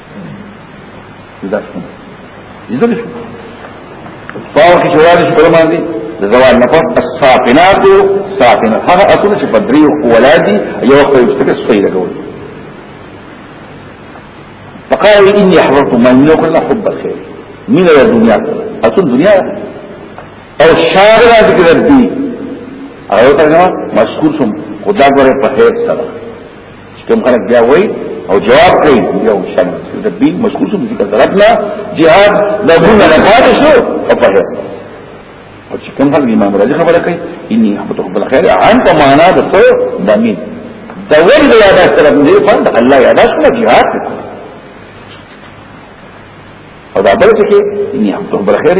دا شنو یزل شو پاو کې جواب شو پر باندې د زوال نه پس الصافنات صافنه هغه اصل چې بدري او ولادي یو خو یو څه سوي لګول فقال اني احببت ما يملك الا حب الخير من الدنيا اصل دنیا او شاغله ذکر دي او ترجمه مذکور شم خدا غره په خیر سره کوم خلک بیا وای او جواب کوي بیا وشان د بي مشکوس په ذکر درکنا جهاد د دون نه پاتې شو او په هیڅ او چې کوم خلک امام راځي خبره کوي اني احبط رب الخير عن معنا د څو د مين د ول د یاد سره دې فند الله یاد سره جهاد او دا بل څه اني احبط رب الخير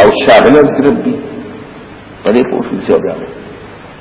او شاغله ربي په دې پوښتنه څه وایي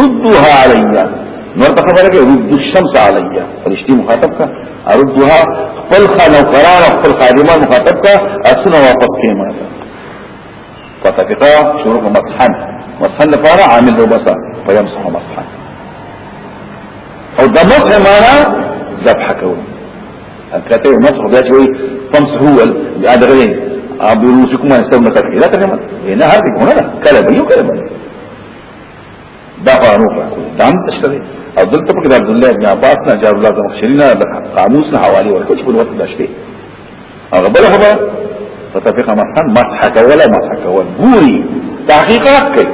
ردوها علیا نو ته خبره کې رد الشمس علیا فرشتي مخاطب کا ردوها خپل خانه قرار خپل خادمان مخاطب کا اسنه واپس کې ما فتفقا شروع مسحن مسحن لپاره عامل دو بسا فيمسح مسحن او د مسح معنا ذبح کول کته یو مسح بیا چې فمسحو ول دا دغه ابو رسکم استمنه کړی دا څنګه نه هر دې کونه کله به یو کله به دا قانون کو دام تشتري او دلته په عبد الله ابن عباس نه جاب الله زم خشرينا د قاموس نه حواله ورکړي چې په وخت دشته هغه بل خبره فتفق مسحن مسحك ولا مسحك والبوري تحقيقات کوي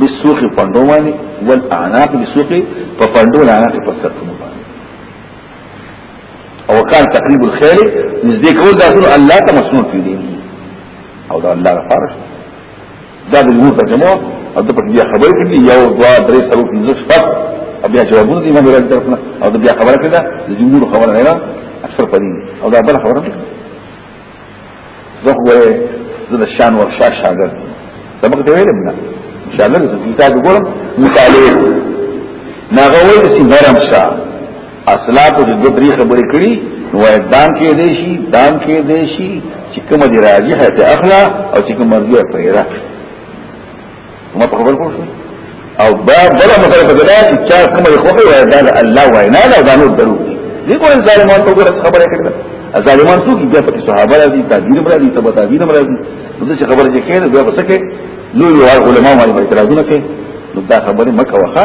بالسوق پندو باندې والاعناق بالسوق په پندو الاعناق په سرتونو باندې او کان تقریب الخير نزدې کول دا ټول الله ته مسنون کړی او دا الله غفار شي دا د نور ترجمه او د پټ بیا خبرې کړې یو دوا درې سره پنځه شپږ بیا جوابونه دي موږ راځي طرفنا او د بیا خبره کړه د جمهور خبره نه اکثر پدې او دا بل خبره ده زه خو زه د شان ورشا شاګرد سبق ته ویلم نه ان شاء الله زه کتاب ګورم مطالعه ناغوي چې نرم شاه اصلاف د دوه درې خبرې کړي نو دام کې دی شي دام کې دی شي چې کومه دی راجحه ته اخلا او چې کومه مرجحه پیرا ما په خبر پوه او با بل مسله په دې چې چا کومه خوخه وای دا الله وای نه دا نور درو دي کو انسان مون ته ګره خبره کړل ظالمان څوک دي په صحابه راځي تاجیر پر دي تبع تاجیر پر دي نو څه خبره چې کړي دا بسکه لوی علماء باندې اعتراضونه کوي نو دا خبره مکه وخه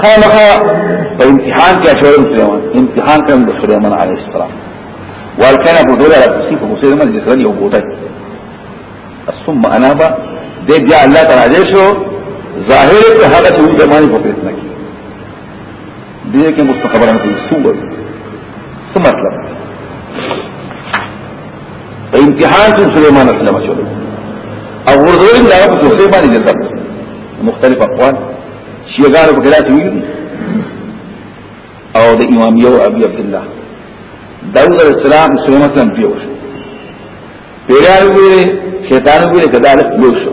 خامخا په امتحان کې اچول سليمان امتحان کوم د سليمان عليه السلام والکنا په دوله راځي په مسلمان د سره یو بوټه ثم اناب د بیا الله تعالی شو ظاهر ته هغه چې زمانه په پیتنه کې دې کې مست خبره نه کوي څه وایي څه مطلب په امتحان کې سليمان اسلام شو او ورځوي دا په توسه باندې جسد مختلف اقوال شیګار په ګرات وی او د امام یو ابي عبد الله داوود علیہ السلام سليمان اسلام پیو شو پیرار وی شیطان وی کذالک پیو شو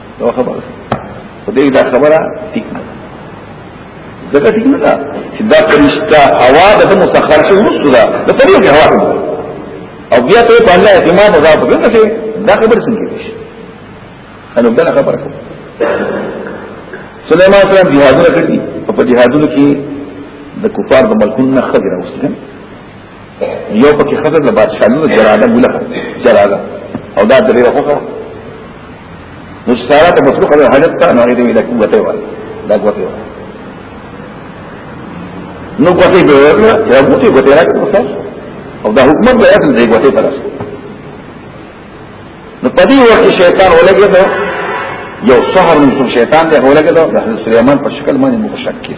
نو خبره خدای دا خبره ټیک نه زګه ټیک نه دا چې دا پرشتہ هوا د مسخر شو رسو دا د طبيعي کې هوا او بیا ته په الله اعتماد او ځاب کنه چې دا خبره څنګه کیږي انا دا خبره کوم سليمان سلام جهادونه کړی په جهادونو کې د کفار د ملکونو نه خبره اوسه یو پکې خزر د بادشاہانو جراده مولا جراده او دا درې وکړه نو سارا ته مخلوق له حاجت ته نه دی ویل کوته وای دا کوته وای نو کوته به ورنه یا موته کوته راکړه او دا حکومت به اصل دی کوته پر اصل نو پدی وخت شیطان ولګي دا یو سحر من شیطان دی ولګي دا د سليمان په شکل باندې مشکل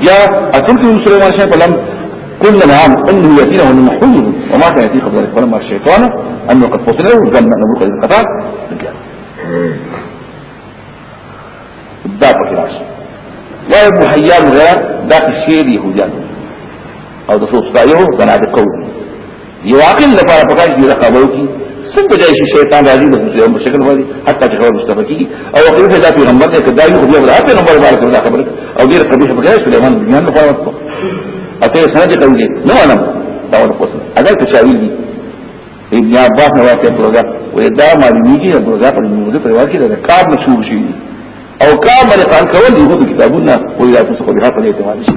بیا اتل کې سليمان شاف لم كل العام انه ياتينا ونحوله وما كان ياتي قبل ذلك فلما الشيطان انه قد قتله وظن انه قد قتل دا پکې راشي لا ابو حيان غير دا شيء يهوديان او د څو ستایو زناد قوم یو عاقل لپاره پکار دی دا خبرو کی څنګه جاي شي شیطان راځي د یو مشکل باندې حتی چې خبر مستفا کیږي او اخر ته دا پیغمبر دې کدا یو خدای الله پیغمبر باندې کومه خبره او ډیر قبیح په ګرځي سليمان دنیا نه خبره وکړه اته سره دې کوي نو انا دا ونه کوسه ادا ته چاوي دي ابن عباس نو واقع پروګرام وې دا معلومیږي د پروګرام په موږ په واقع دا کار مشهور شي او کار باندې قال کول دي هو کتابونه وې تاسو خو به په اعتماد شي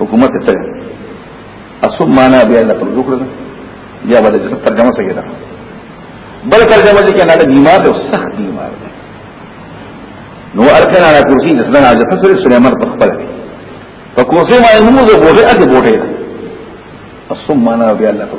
حکومت ته اسو معنا بیا الله پر ذکر ده بیا به د ترجمه سګی ده بل ترجمه دې کنه د بیمار او سخت بیمار ده نو ارکان علی کرسی د سلام علی فسر سليمان په خپل په کرسی ما موږ بوټه اته بوټه اسو معنا بیا الله پر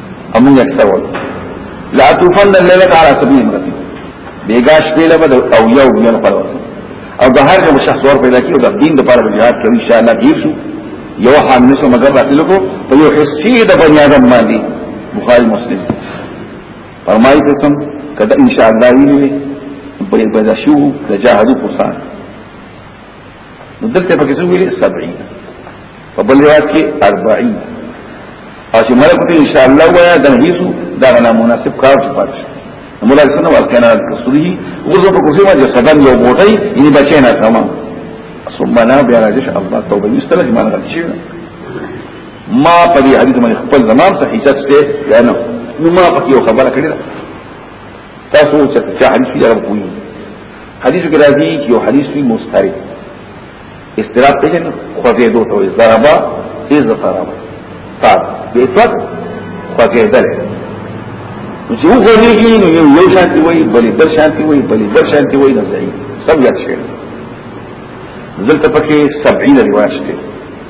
امون اکثر وقت لا توفن در لیلہ تعالی سبیل امرتی بیگاش پیلہ بد او یو بیان پر وقت او د هر یو شخص ور پیدا کیو د دین لپاره جهاد کوي ان شاء الله کیږي شو یو حامل سو مگر راتلو کو په یو حصي د بنی آدم باندې بخاری مسلم فرمایي ته سم کدا ان شاء الله ویلې په پیدا شو د جهاد پر سان نو دلته پکې څه ویلي 70 په بل روایت کې 40 او چې مړ پکې ان شاء الله وایي دا هیڅو دا نه مناسب کار څه پاتې مولا سره ورکنه کسری غوږ په کوفي باندې صدام یو بوټي یې بچی نه تمام ثم لا بیا راځي الله توبه یستلج ما راځي ما په دې حدیث باندې خپل زمان صحیح څه ته نه نو ما پکې یو خبره کړې تاسو چې چې حدیث یې رب کوی حدیث کې راځي چې یو حدیث وی مستری استراب ته نه خوځې دوه ته زربا دې زفرابا تا دې څوک خوځې دل چې یو خوځې کې نو یو یو شانتي وای بلې بل شانتي وای بلې بل شانتي وای نه ځای سم یاد شي دلته پکې 70 روایت شته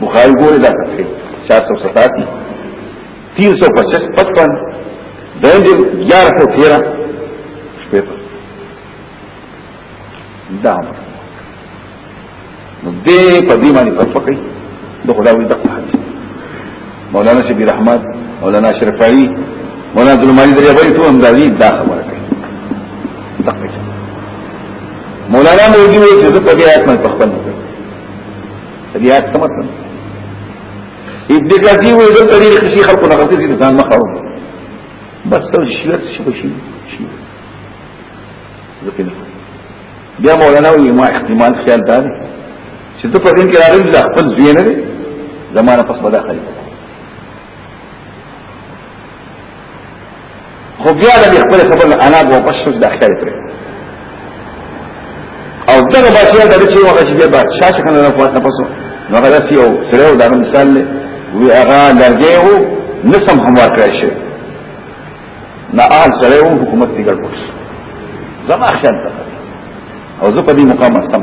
بخاری ګوره دا څه 460 355 دنجل 1113 شپه دا نو دې په دې باندې پخپکې د خدای د قحط مولانا شبی رحمت مولانا اشرف علي مولانا عبد المعين دریا بری ټول هم دالي دا خبره کوي مولانا موجود چې په دې آیت باندې پخپل دې آیات کومه ابن کثیر وې د طریق شیخ خلق نه غلطی دي ځان مخاو بس ته شیعت شي بشي شي ځکه بیا مولانا وی ما احتمال خیال دار چې ته په دې کې راغلی ځخپل ځینې زمانه پس بداخلي خو بیا د خپل خبر له انا بو پښو د اختر پر او دغه بچیا د چې وخت چې بیا شاش کنه نه فوت نه پسو نو هغه داسې یو سره دا مثال دی وی هغه لرګي وو نسم هموار کړی شي نه آل سره وو حکومت دی ګړ پښ زما خیال ته او زه په دې مقام استم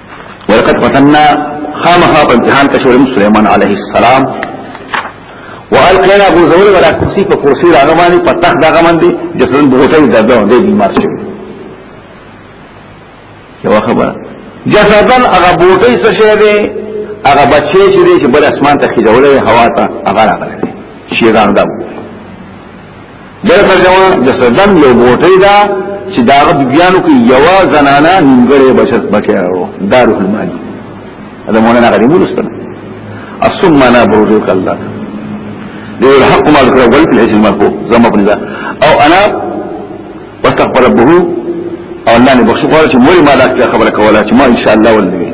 ولقد فتنا خامخا په امتحان کې شورم سليمان عليه السلام والقينا ابو زول ولا کرسی په کرسی راغه باندې په تخت دغه باندې جسن بوټي دغه دې بیمار شو یو خبره جسدن هغه بوټي څه شي دي هغه بچي چې دې چې بل اسمان ته خېجولې هوا ته هغه راغله شي دا دا ترجمه جسدن یو بوټی دا چې دا غد بیانو کې یو زنانا نیمګړې بشر بکې راو دارو المانی دا مولانا غریب ولستنه الصم انا برجو کلا دی الحق ما ذکر ول په هیڅ مرکو زما په نظر او انا واستغفر ربه او الله نه بخښ غواړي چې مور ما دا خبره کوله چې ما ان شاء الله ولنه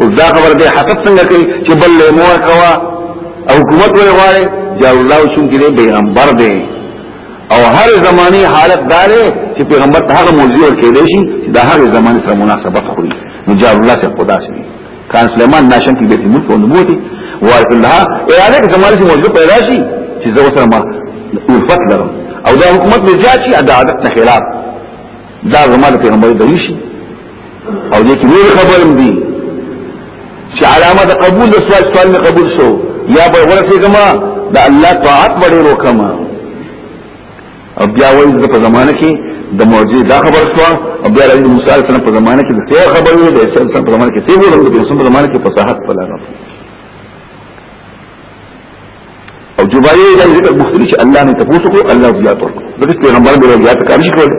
او دا خبر دې حقیقت څنګه کوي چې بل له مو کوا او حکومت وې غواړي یا الله شون کې پیغمبر دی او هر زماني حالت دار چې پیغمبر ته هغه موضوع ورکړي دي شي دا هر زماني سره مناسبت خوري نو جار الله څخه خدا شي کان سليمان ناشن کې بیت ملک او نبوتي وارث الله اراده کې زماني سره موضوع پیدا شي چې زه سره ما الفت لرم او دا حکومت به زیات شي دا عادت نه خلاف دا زمانه پیغمبر دی شي او دې کې نور خبرم دي چې علامه د قبول د سوال سوال نه قبول شو یا به ورسې کما د الله طاعت وړي وکما او بیا وایي د په زمانه کې د معجزې دا خبر شو او بیا د موسی علیه السلام په زمانه کې د څه خبر وي د عیسی السلام په زمانه کې څه وو د عیسی په زمانه کې فصاحت په لاره او جوایي د ذکر مختلف چې الله نه تاسو کو الله زیات ورکړي د پیغمبر د زیات کار شي کولی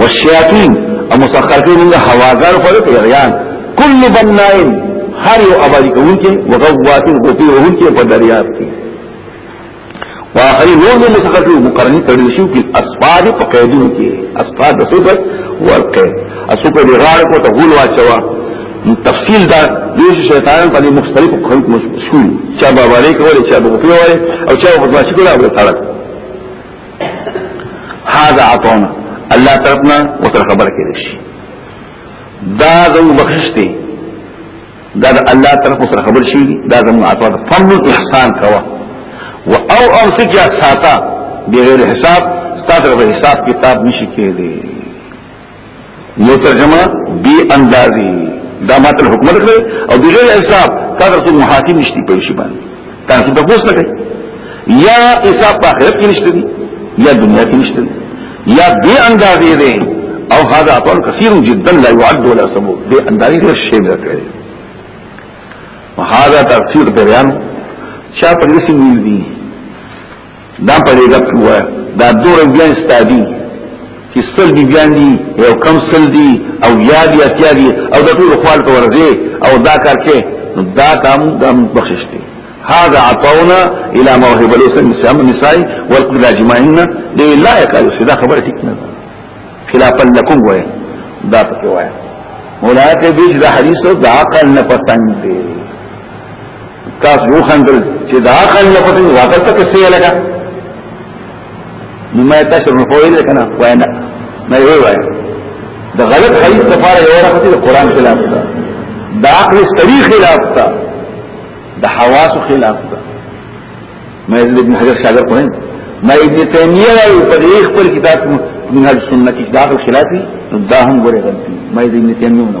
والشیاطین او مسخر کړی موږ هواګر پر پیریان کل بنائن هر یو ابادی کوونکې وغواتین غوتی وهونکې په دریاب کې واخری نور موږ مسخر کړی مقرنی تړل شو کې اسفاد په قیدونو کې اسفاد د صفت ورکه اسو په غاړه کو ته غول واچوا تفصیل دا دیش شیطان په مختلف خلق مشغول چا بابا لري کوي چا بوفي وي او چا په ماشي کوي او تړل هذا عطونا الله طرفنا وتر خبر کې دي دا زو بخشش دي دا الله طرف وتر خبر شي دا زمو عطوا فضل احسان کوا و او امسك يا ساتا بغیر حساب ستاسو حساب کتاب نشي کېږي نو ترجمه بی اندازی دا ماته حکومت کړ او بغیر حساب تاسو ته محاکم نشتی په شی باندې تاسو ته پوښتنه کوي یا حساب په آخرت کې نشته دي یا دنیا کې نشته دي یا بی اندازی دی او هذا اطول کثیر جدا لا يعد ولا سمو بی اندازی ډیر شی نه کړی هذا تفسیر بیان چا په دې سیمه دي دا په دې غږ وای دا دوه بیان ستادي چې سل دي بیان دي یو کم سل دي او یا دي اتیا دي او د ټول خپل په ورځي او دا کار کې دا کام د بخشش دي هذا عطاونا الى موهبه لوسن نسام النساء والقل اجمعين دي لا يقال دا خبره ټیک نه خلافا لكم وای دا پکې وای مولا ته بیچ دا حدیث دا عقل نه پسند دی تاسو یو خندل چې دا خان نه پته واقع ته څه یې لګا نو ما تاسو نه پوهیږئ نه کنه وای نه مې وی وای دا غلط حدیث لپاره یو راځي د قران خلاف ده دا عقل سری خلاف ده د حواس خلاف ده مې د ابن حجر شاګر کوم ما ابن تیمیه او په دې خپل کتاب منهج سنت کې دا خلاف دي دا هم ګوره غلطي ما ابن تیمیه نه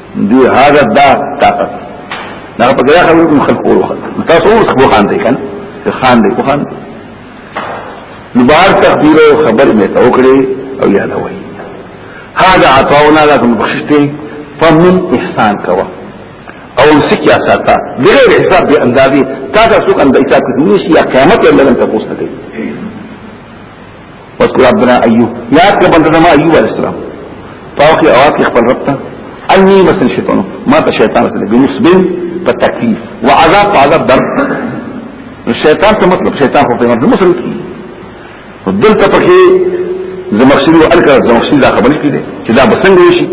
دی هغه دا طاقت دا په دغه خبرو کې خلق ورو خلق تاسو اوس خو خان دی کنه خان دی خو خان نو بار تقدیر او خبر مې ته وکړي او یاد وای هاذا عطاونا لكم بخشتي فمن احسان کوا او سکی اساتا بغیر حساب دی اندازی تا تا سوک اندازی حساب کتنیشی یا قیامت یا لگن تپوس نکی وذكر عبدنا ايوب يا كبندنا ما ايوب عليه السلام فاوقي اواقي خبر ربطه اني مثل شيطان ما تشيطان مثل بنصب فتكليف وعذاب عذاب در الشيطان څه مطلب شيطان خو په مرده مسلم کی دلته پکې زمخشري او الکر زمخشري دا خبرې کړي چې دا بسنګ وشي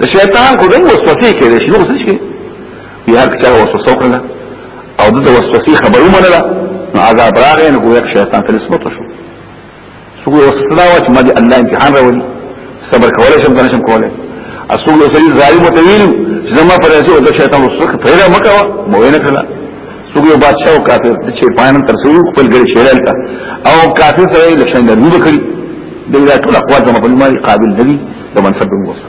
د شیطان خو دغه وسوسه کې شي نو څه شي په هر چا وسوسه وکړه او د وسوسې خبرو منله نو عذاب راغی نو ګویا شیطان ته نسبت شو سو وسوسه دا و چې ما دې الله امتحان راوړي صبر کولای شم کنه شم کولای اصول وسوسې ظالم ته ویل چې زما پر اساس او د شیطان وسوسه پیدا مکه مو نه کړه سو یو بادشاہ او کافر چې پاینم تر سو خپل ګړي شیلل کا او کافر سره لښن درنو کړی دغه ټول اقوال زما په مال قابل ندي د منصب موسی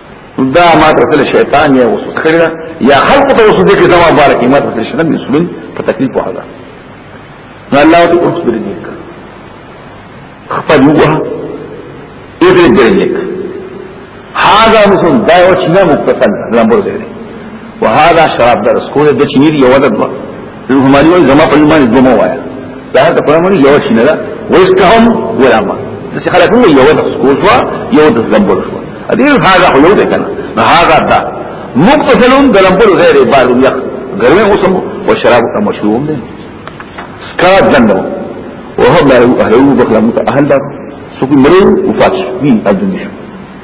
دا ما ترسل شیطان یا وسوس کړی دا یا خلق ته وسوس دې کې زما بار کې ما ترسل شیطان مسلم په تکلیف وهدا نو الله ته اوس درې دې خپل وه دې دې دې هاذا مسلم دا یو چې نه مقتل لمبر دې وهذا شراب درس کول د چنیر یو ودد هماری وای زما په ایمان دې مو وای دا ته په ایمان یو شي نه دا وستهم ولما چې خلک نو یو د کوټوا یو د زمبر شو دې هغه خو یو ده کنه نه هغه دا مقتسلون د لمبر غیر بار یخ ګرمه اوسم او شراب ته مشروب نه سکا دنو وهم له اهلو بخلا مت اهل دا سو مرو وفات وی اذن شو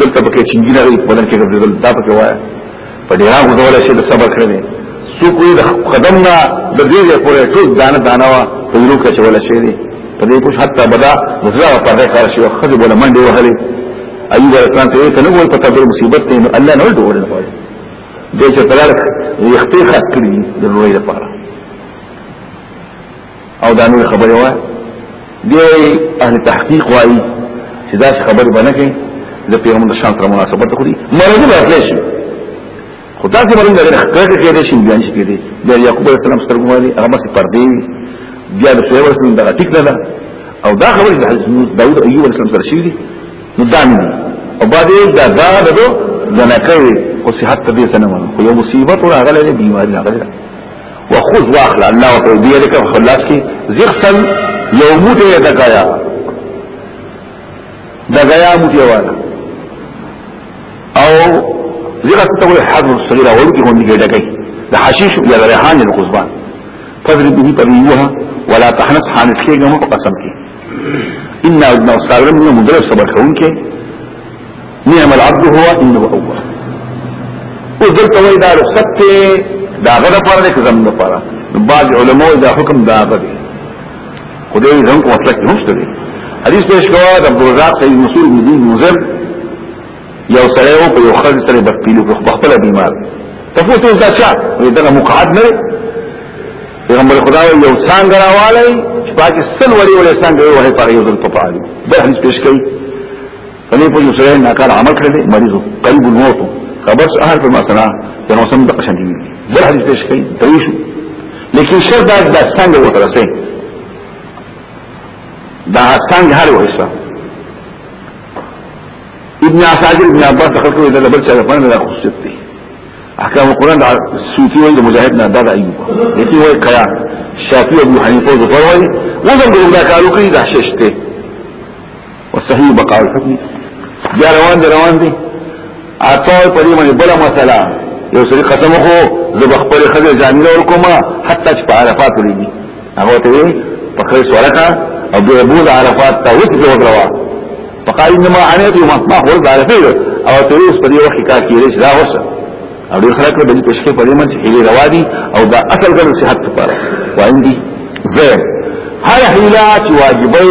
دلته پکې چنګي نه په بدن کې ګرځېدل دا پکې وایي په ډیر هغه ډول شي د صبر کړی سو کوی د قدم نه د دې له پورې ټول دانه دانه وا په لو کې چول شي دي په دې پوښ حتی بدا مزرا په دې کار شي خو بوله منډه وهلې ایوب رسان ته ته نه وای په تبر مصیبت ته نو الله نه ډول نه پوي دې چې تلل یختي خط کړی د روي لپاره او دا نور خبره وای دی اهل تحقیق وای چې دا خبره باندې کې د پیغمبر شان سره مناسبت خوري مرض به اصله شي خدا سي مرض لري خکړه کې دي شي بیان شي کې دي د یعقوب علیه السلام سترګو باندې هغه مس پردي بیا د پیغمبر سره دغه ټیک نه ده او دا خبره د حضرت داوود ایوب علیه السلام سره شي دي نو دا نه او بعد دا دا دو جنکه او صحت دې سنمو یو مصیبت راغله دې بیماری راغله وخذ واخل الله په دې لکه خلاص کی زخسن یو موټه د غیا د غیا موټه والا او زخسن ته وایي حد صغیره وایي کې هونډه ډکې د حشیش یا د ریحان د قزبان فضل به په یوه ولا تحنس حانس کېږي مو قسم کې ان ابن صابر من مدرس صبر کوونکې نعم العبد هو انه اول او دلته وای دا رخصت ته دا غره پر دې زم نه پر بعض علماء دا حکم دا غدي خدای دې زم کو مسلک هم ستړي حدیث پیش کوا د عبد الرزاق سید مسعود بن دین مزم یو سره او په یو خرج سره بکیلو په خپل بیمار تفوت اوس دا چا دا مقعد نه پیغمبر خدا یو څنګه راواله چې پاکستان وړي وړي څنګه یو هي پاره یو دل په پاره دا حدیث پیش کوي فلې په یو سره نه کار عمل کړی مریض قریب الموت خبر څه اهل په مسنا په نو سم د قشن دی زه حدیث پیش کړي دوی شو لیکن شر دا د څنګه وته رسې دا څنګه هر وایسا ابن عساجر ابن عباس دخل کوي دا بل څه په نه خصوصیت دی احکام القرآن دا سوتی وای د مجاهد نه دا ایوب یتی وای کیا شافعی ابو حنیفه او ظفر وای وزن ګل دا کارو کوي دا ششته وصحیح بقاء الحكم بیا روان دي روان دي اته په دې باندې بل مسله یو سری قسم خو زب خپل خزه جامل ور کومه حتی چې په عرفات لري هغه ته وي په خیر سورکا او بیا بوز عرفات ته وس به وګروا فقال انما انا يوم ما هو عرفه او ته اوس په دې وخت کې کار کیږي چې دا وسه او ډیر خلک به دې تشکې په دې منځ کې روا دي او دا اصل ګر صحت لپاره وایي زه هر حیلات واجبې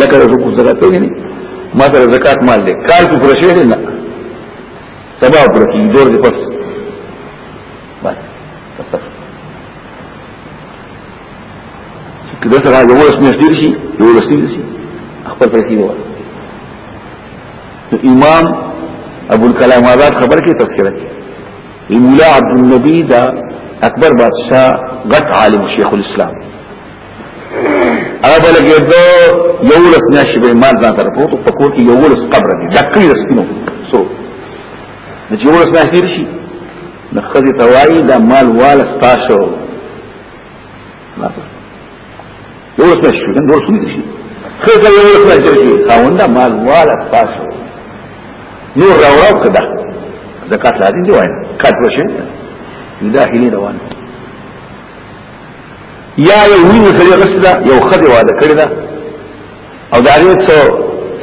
لکه د حکم زکات کوي نه ما سره زکات مال دی کال کې پر شي نه سبا پر کې جوړ دي پس بس پس کله سره یو ورس نشدیر شي یو ورس نشدیر شي خپل پر کې وره امام ابو الکلام آزاد خبر کې تذکرہ کې مولا عبد النبی دا اکبر بادشاہ غټ عالم شیخ الاسلام هغه بل کې دو یو لس نشي به مال ځان تر پروت په کور کې یو لس قبر دی دا کلی رسمو سو نو چې یو لس نشي شي نو خزي توای دا مال وال ستاشو یو لس نشي نو ورسو دي شي خزي یو لس نشي شي خاوند مال وال ستاشو نو راو راو کده زکات لازم دی وای کات وشه دا هلی روان دی یا یو وینه سره غسل دا یو خدای واده کړی دا او دا یو څو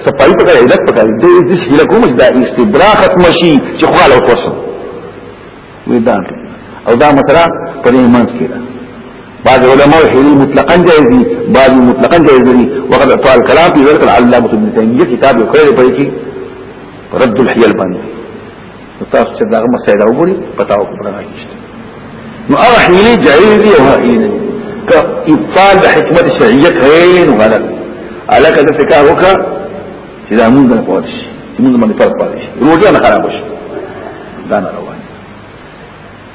صفائی په علت په کاری دې دې شي لکه موږ دا استبراء ختم شي چې خاله وتوسم وی دا او دا مطلب په ایمان کې ده بعض علماء حلي مطلقا جائز دي بعض مطلقا جائز دي وقد اطال كلام في ذلك العلامه ابن تيميه كتاب يقول په رد الحيل باندې تاسو چې دغه مسایل وګوري پتا وکړئ راځي نو هغه حیلې جایز دي او هغه نه که ابطال د حکمت شرعیت هین غلط الکه د فکر وکړه چې دا موږ نه پوه شي موږ باندې فرق پاتې شي روټي نه خراب شي دا نه روان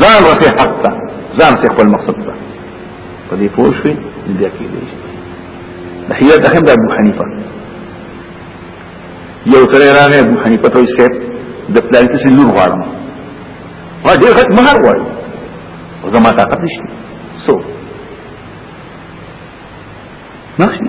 ځان ورته حق ته ځان ته خپل مقصد ته په دې پوه شئ بیا کې دی تحیه تحیم د ابو حنیفه یو تر راغی ابو حنیفه ته شیخ د پلان کې لور غواړم ما ډیر خط مہر غواړم او زما طاقت نشته سو نخشي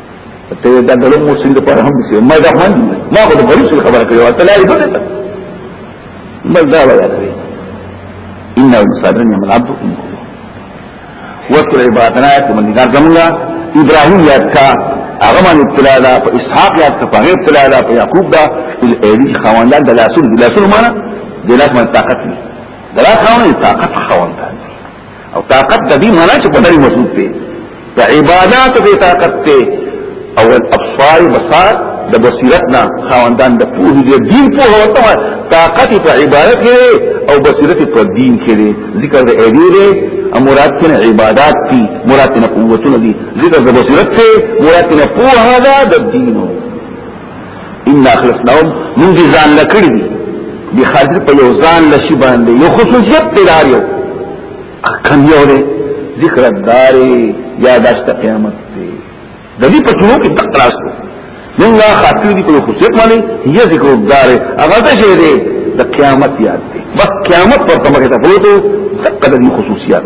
ته دا ډول مو سند پر هم شي ما دا هم ما خو د پولیس خبره کړې و ته لاري پته بس دا وایي انه انسان من عبدكم وذكر عبادنا يكم من دار زمنا ابراهيم یاد کا هغه باندې ابتلا ده په اسحاق یاد کا په غیر ابتلا ده په یعقوب ده ال ایدی خوانان د لاسونو د لاسونو معنا د لاس من طاقت ده د لاس خوانان طاقت خوانان او طاقت د دې معنی چې بدل موجود دی د عبادت د طاقت ته او الابصار بصار د بصیرت نه خواندان د پوه دي دین په هوته طاقت په عبادت کې او بصیرت په دین کې دي ذکر د ایدی دي مراد کنه عبادت دي مراد کنه قوتونه دي ذکر د بصیرت ته مراد کنه پوه دا د دینو ان اخلصناهم من دي ځان لکړي دي دي خاطر په یو ځان لشي باندې یو خصوصیت تلار یو کم یو دی ذکر الدار یا داشت قیامت دی د دې په څلو کې تک راستو موږ خاطر دي په خصوصیت باندې یا ذکر الدار هغه څه شی دی د قیامت یاد دی بس قیامت پر تمګه ته پروتو تک د خصوصیت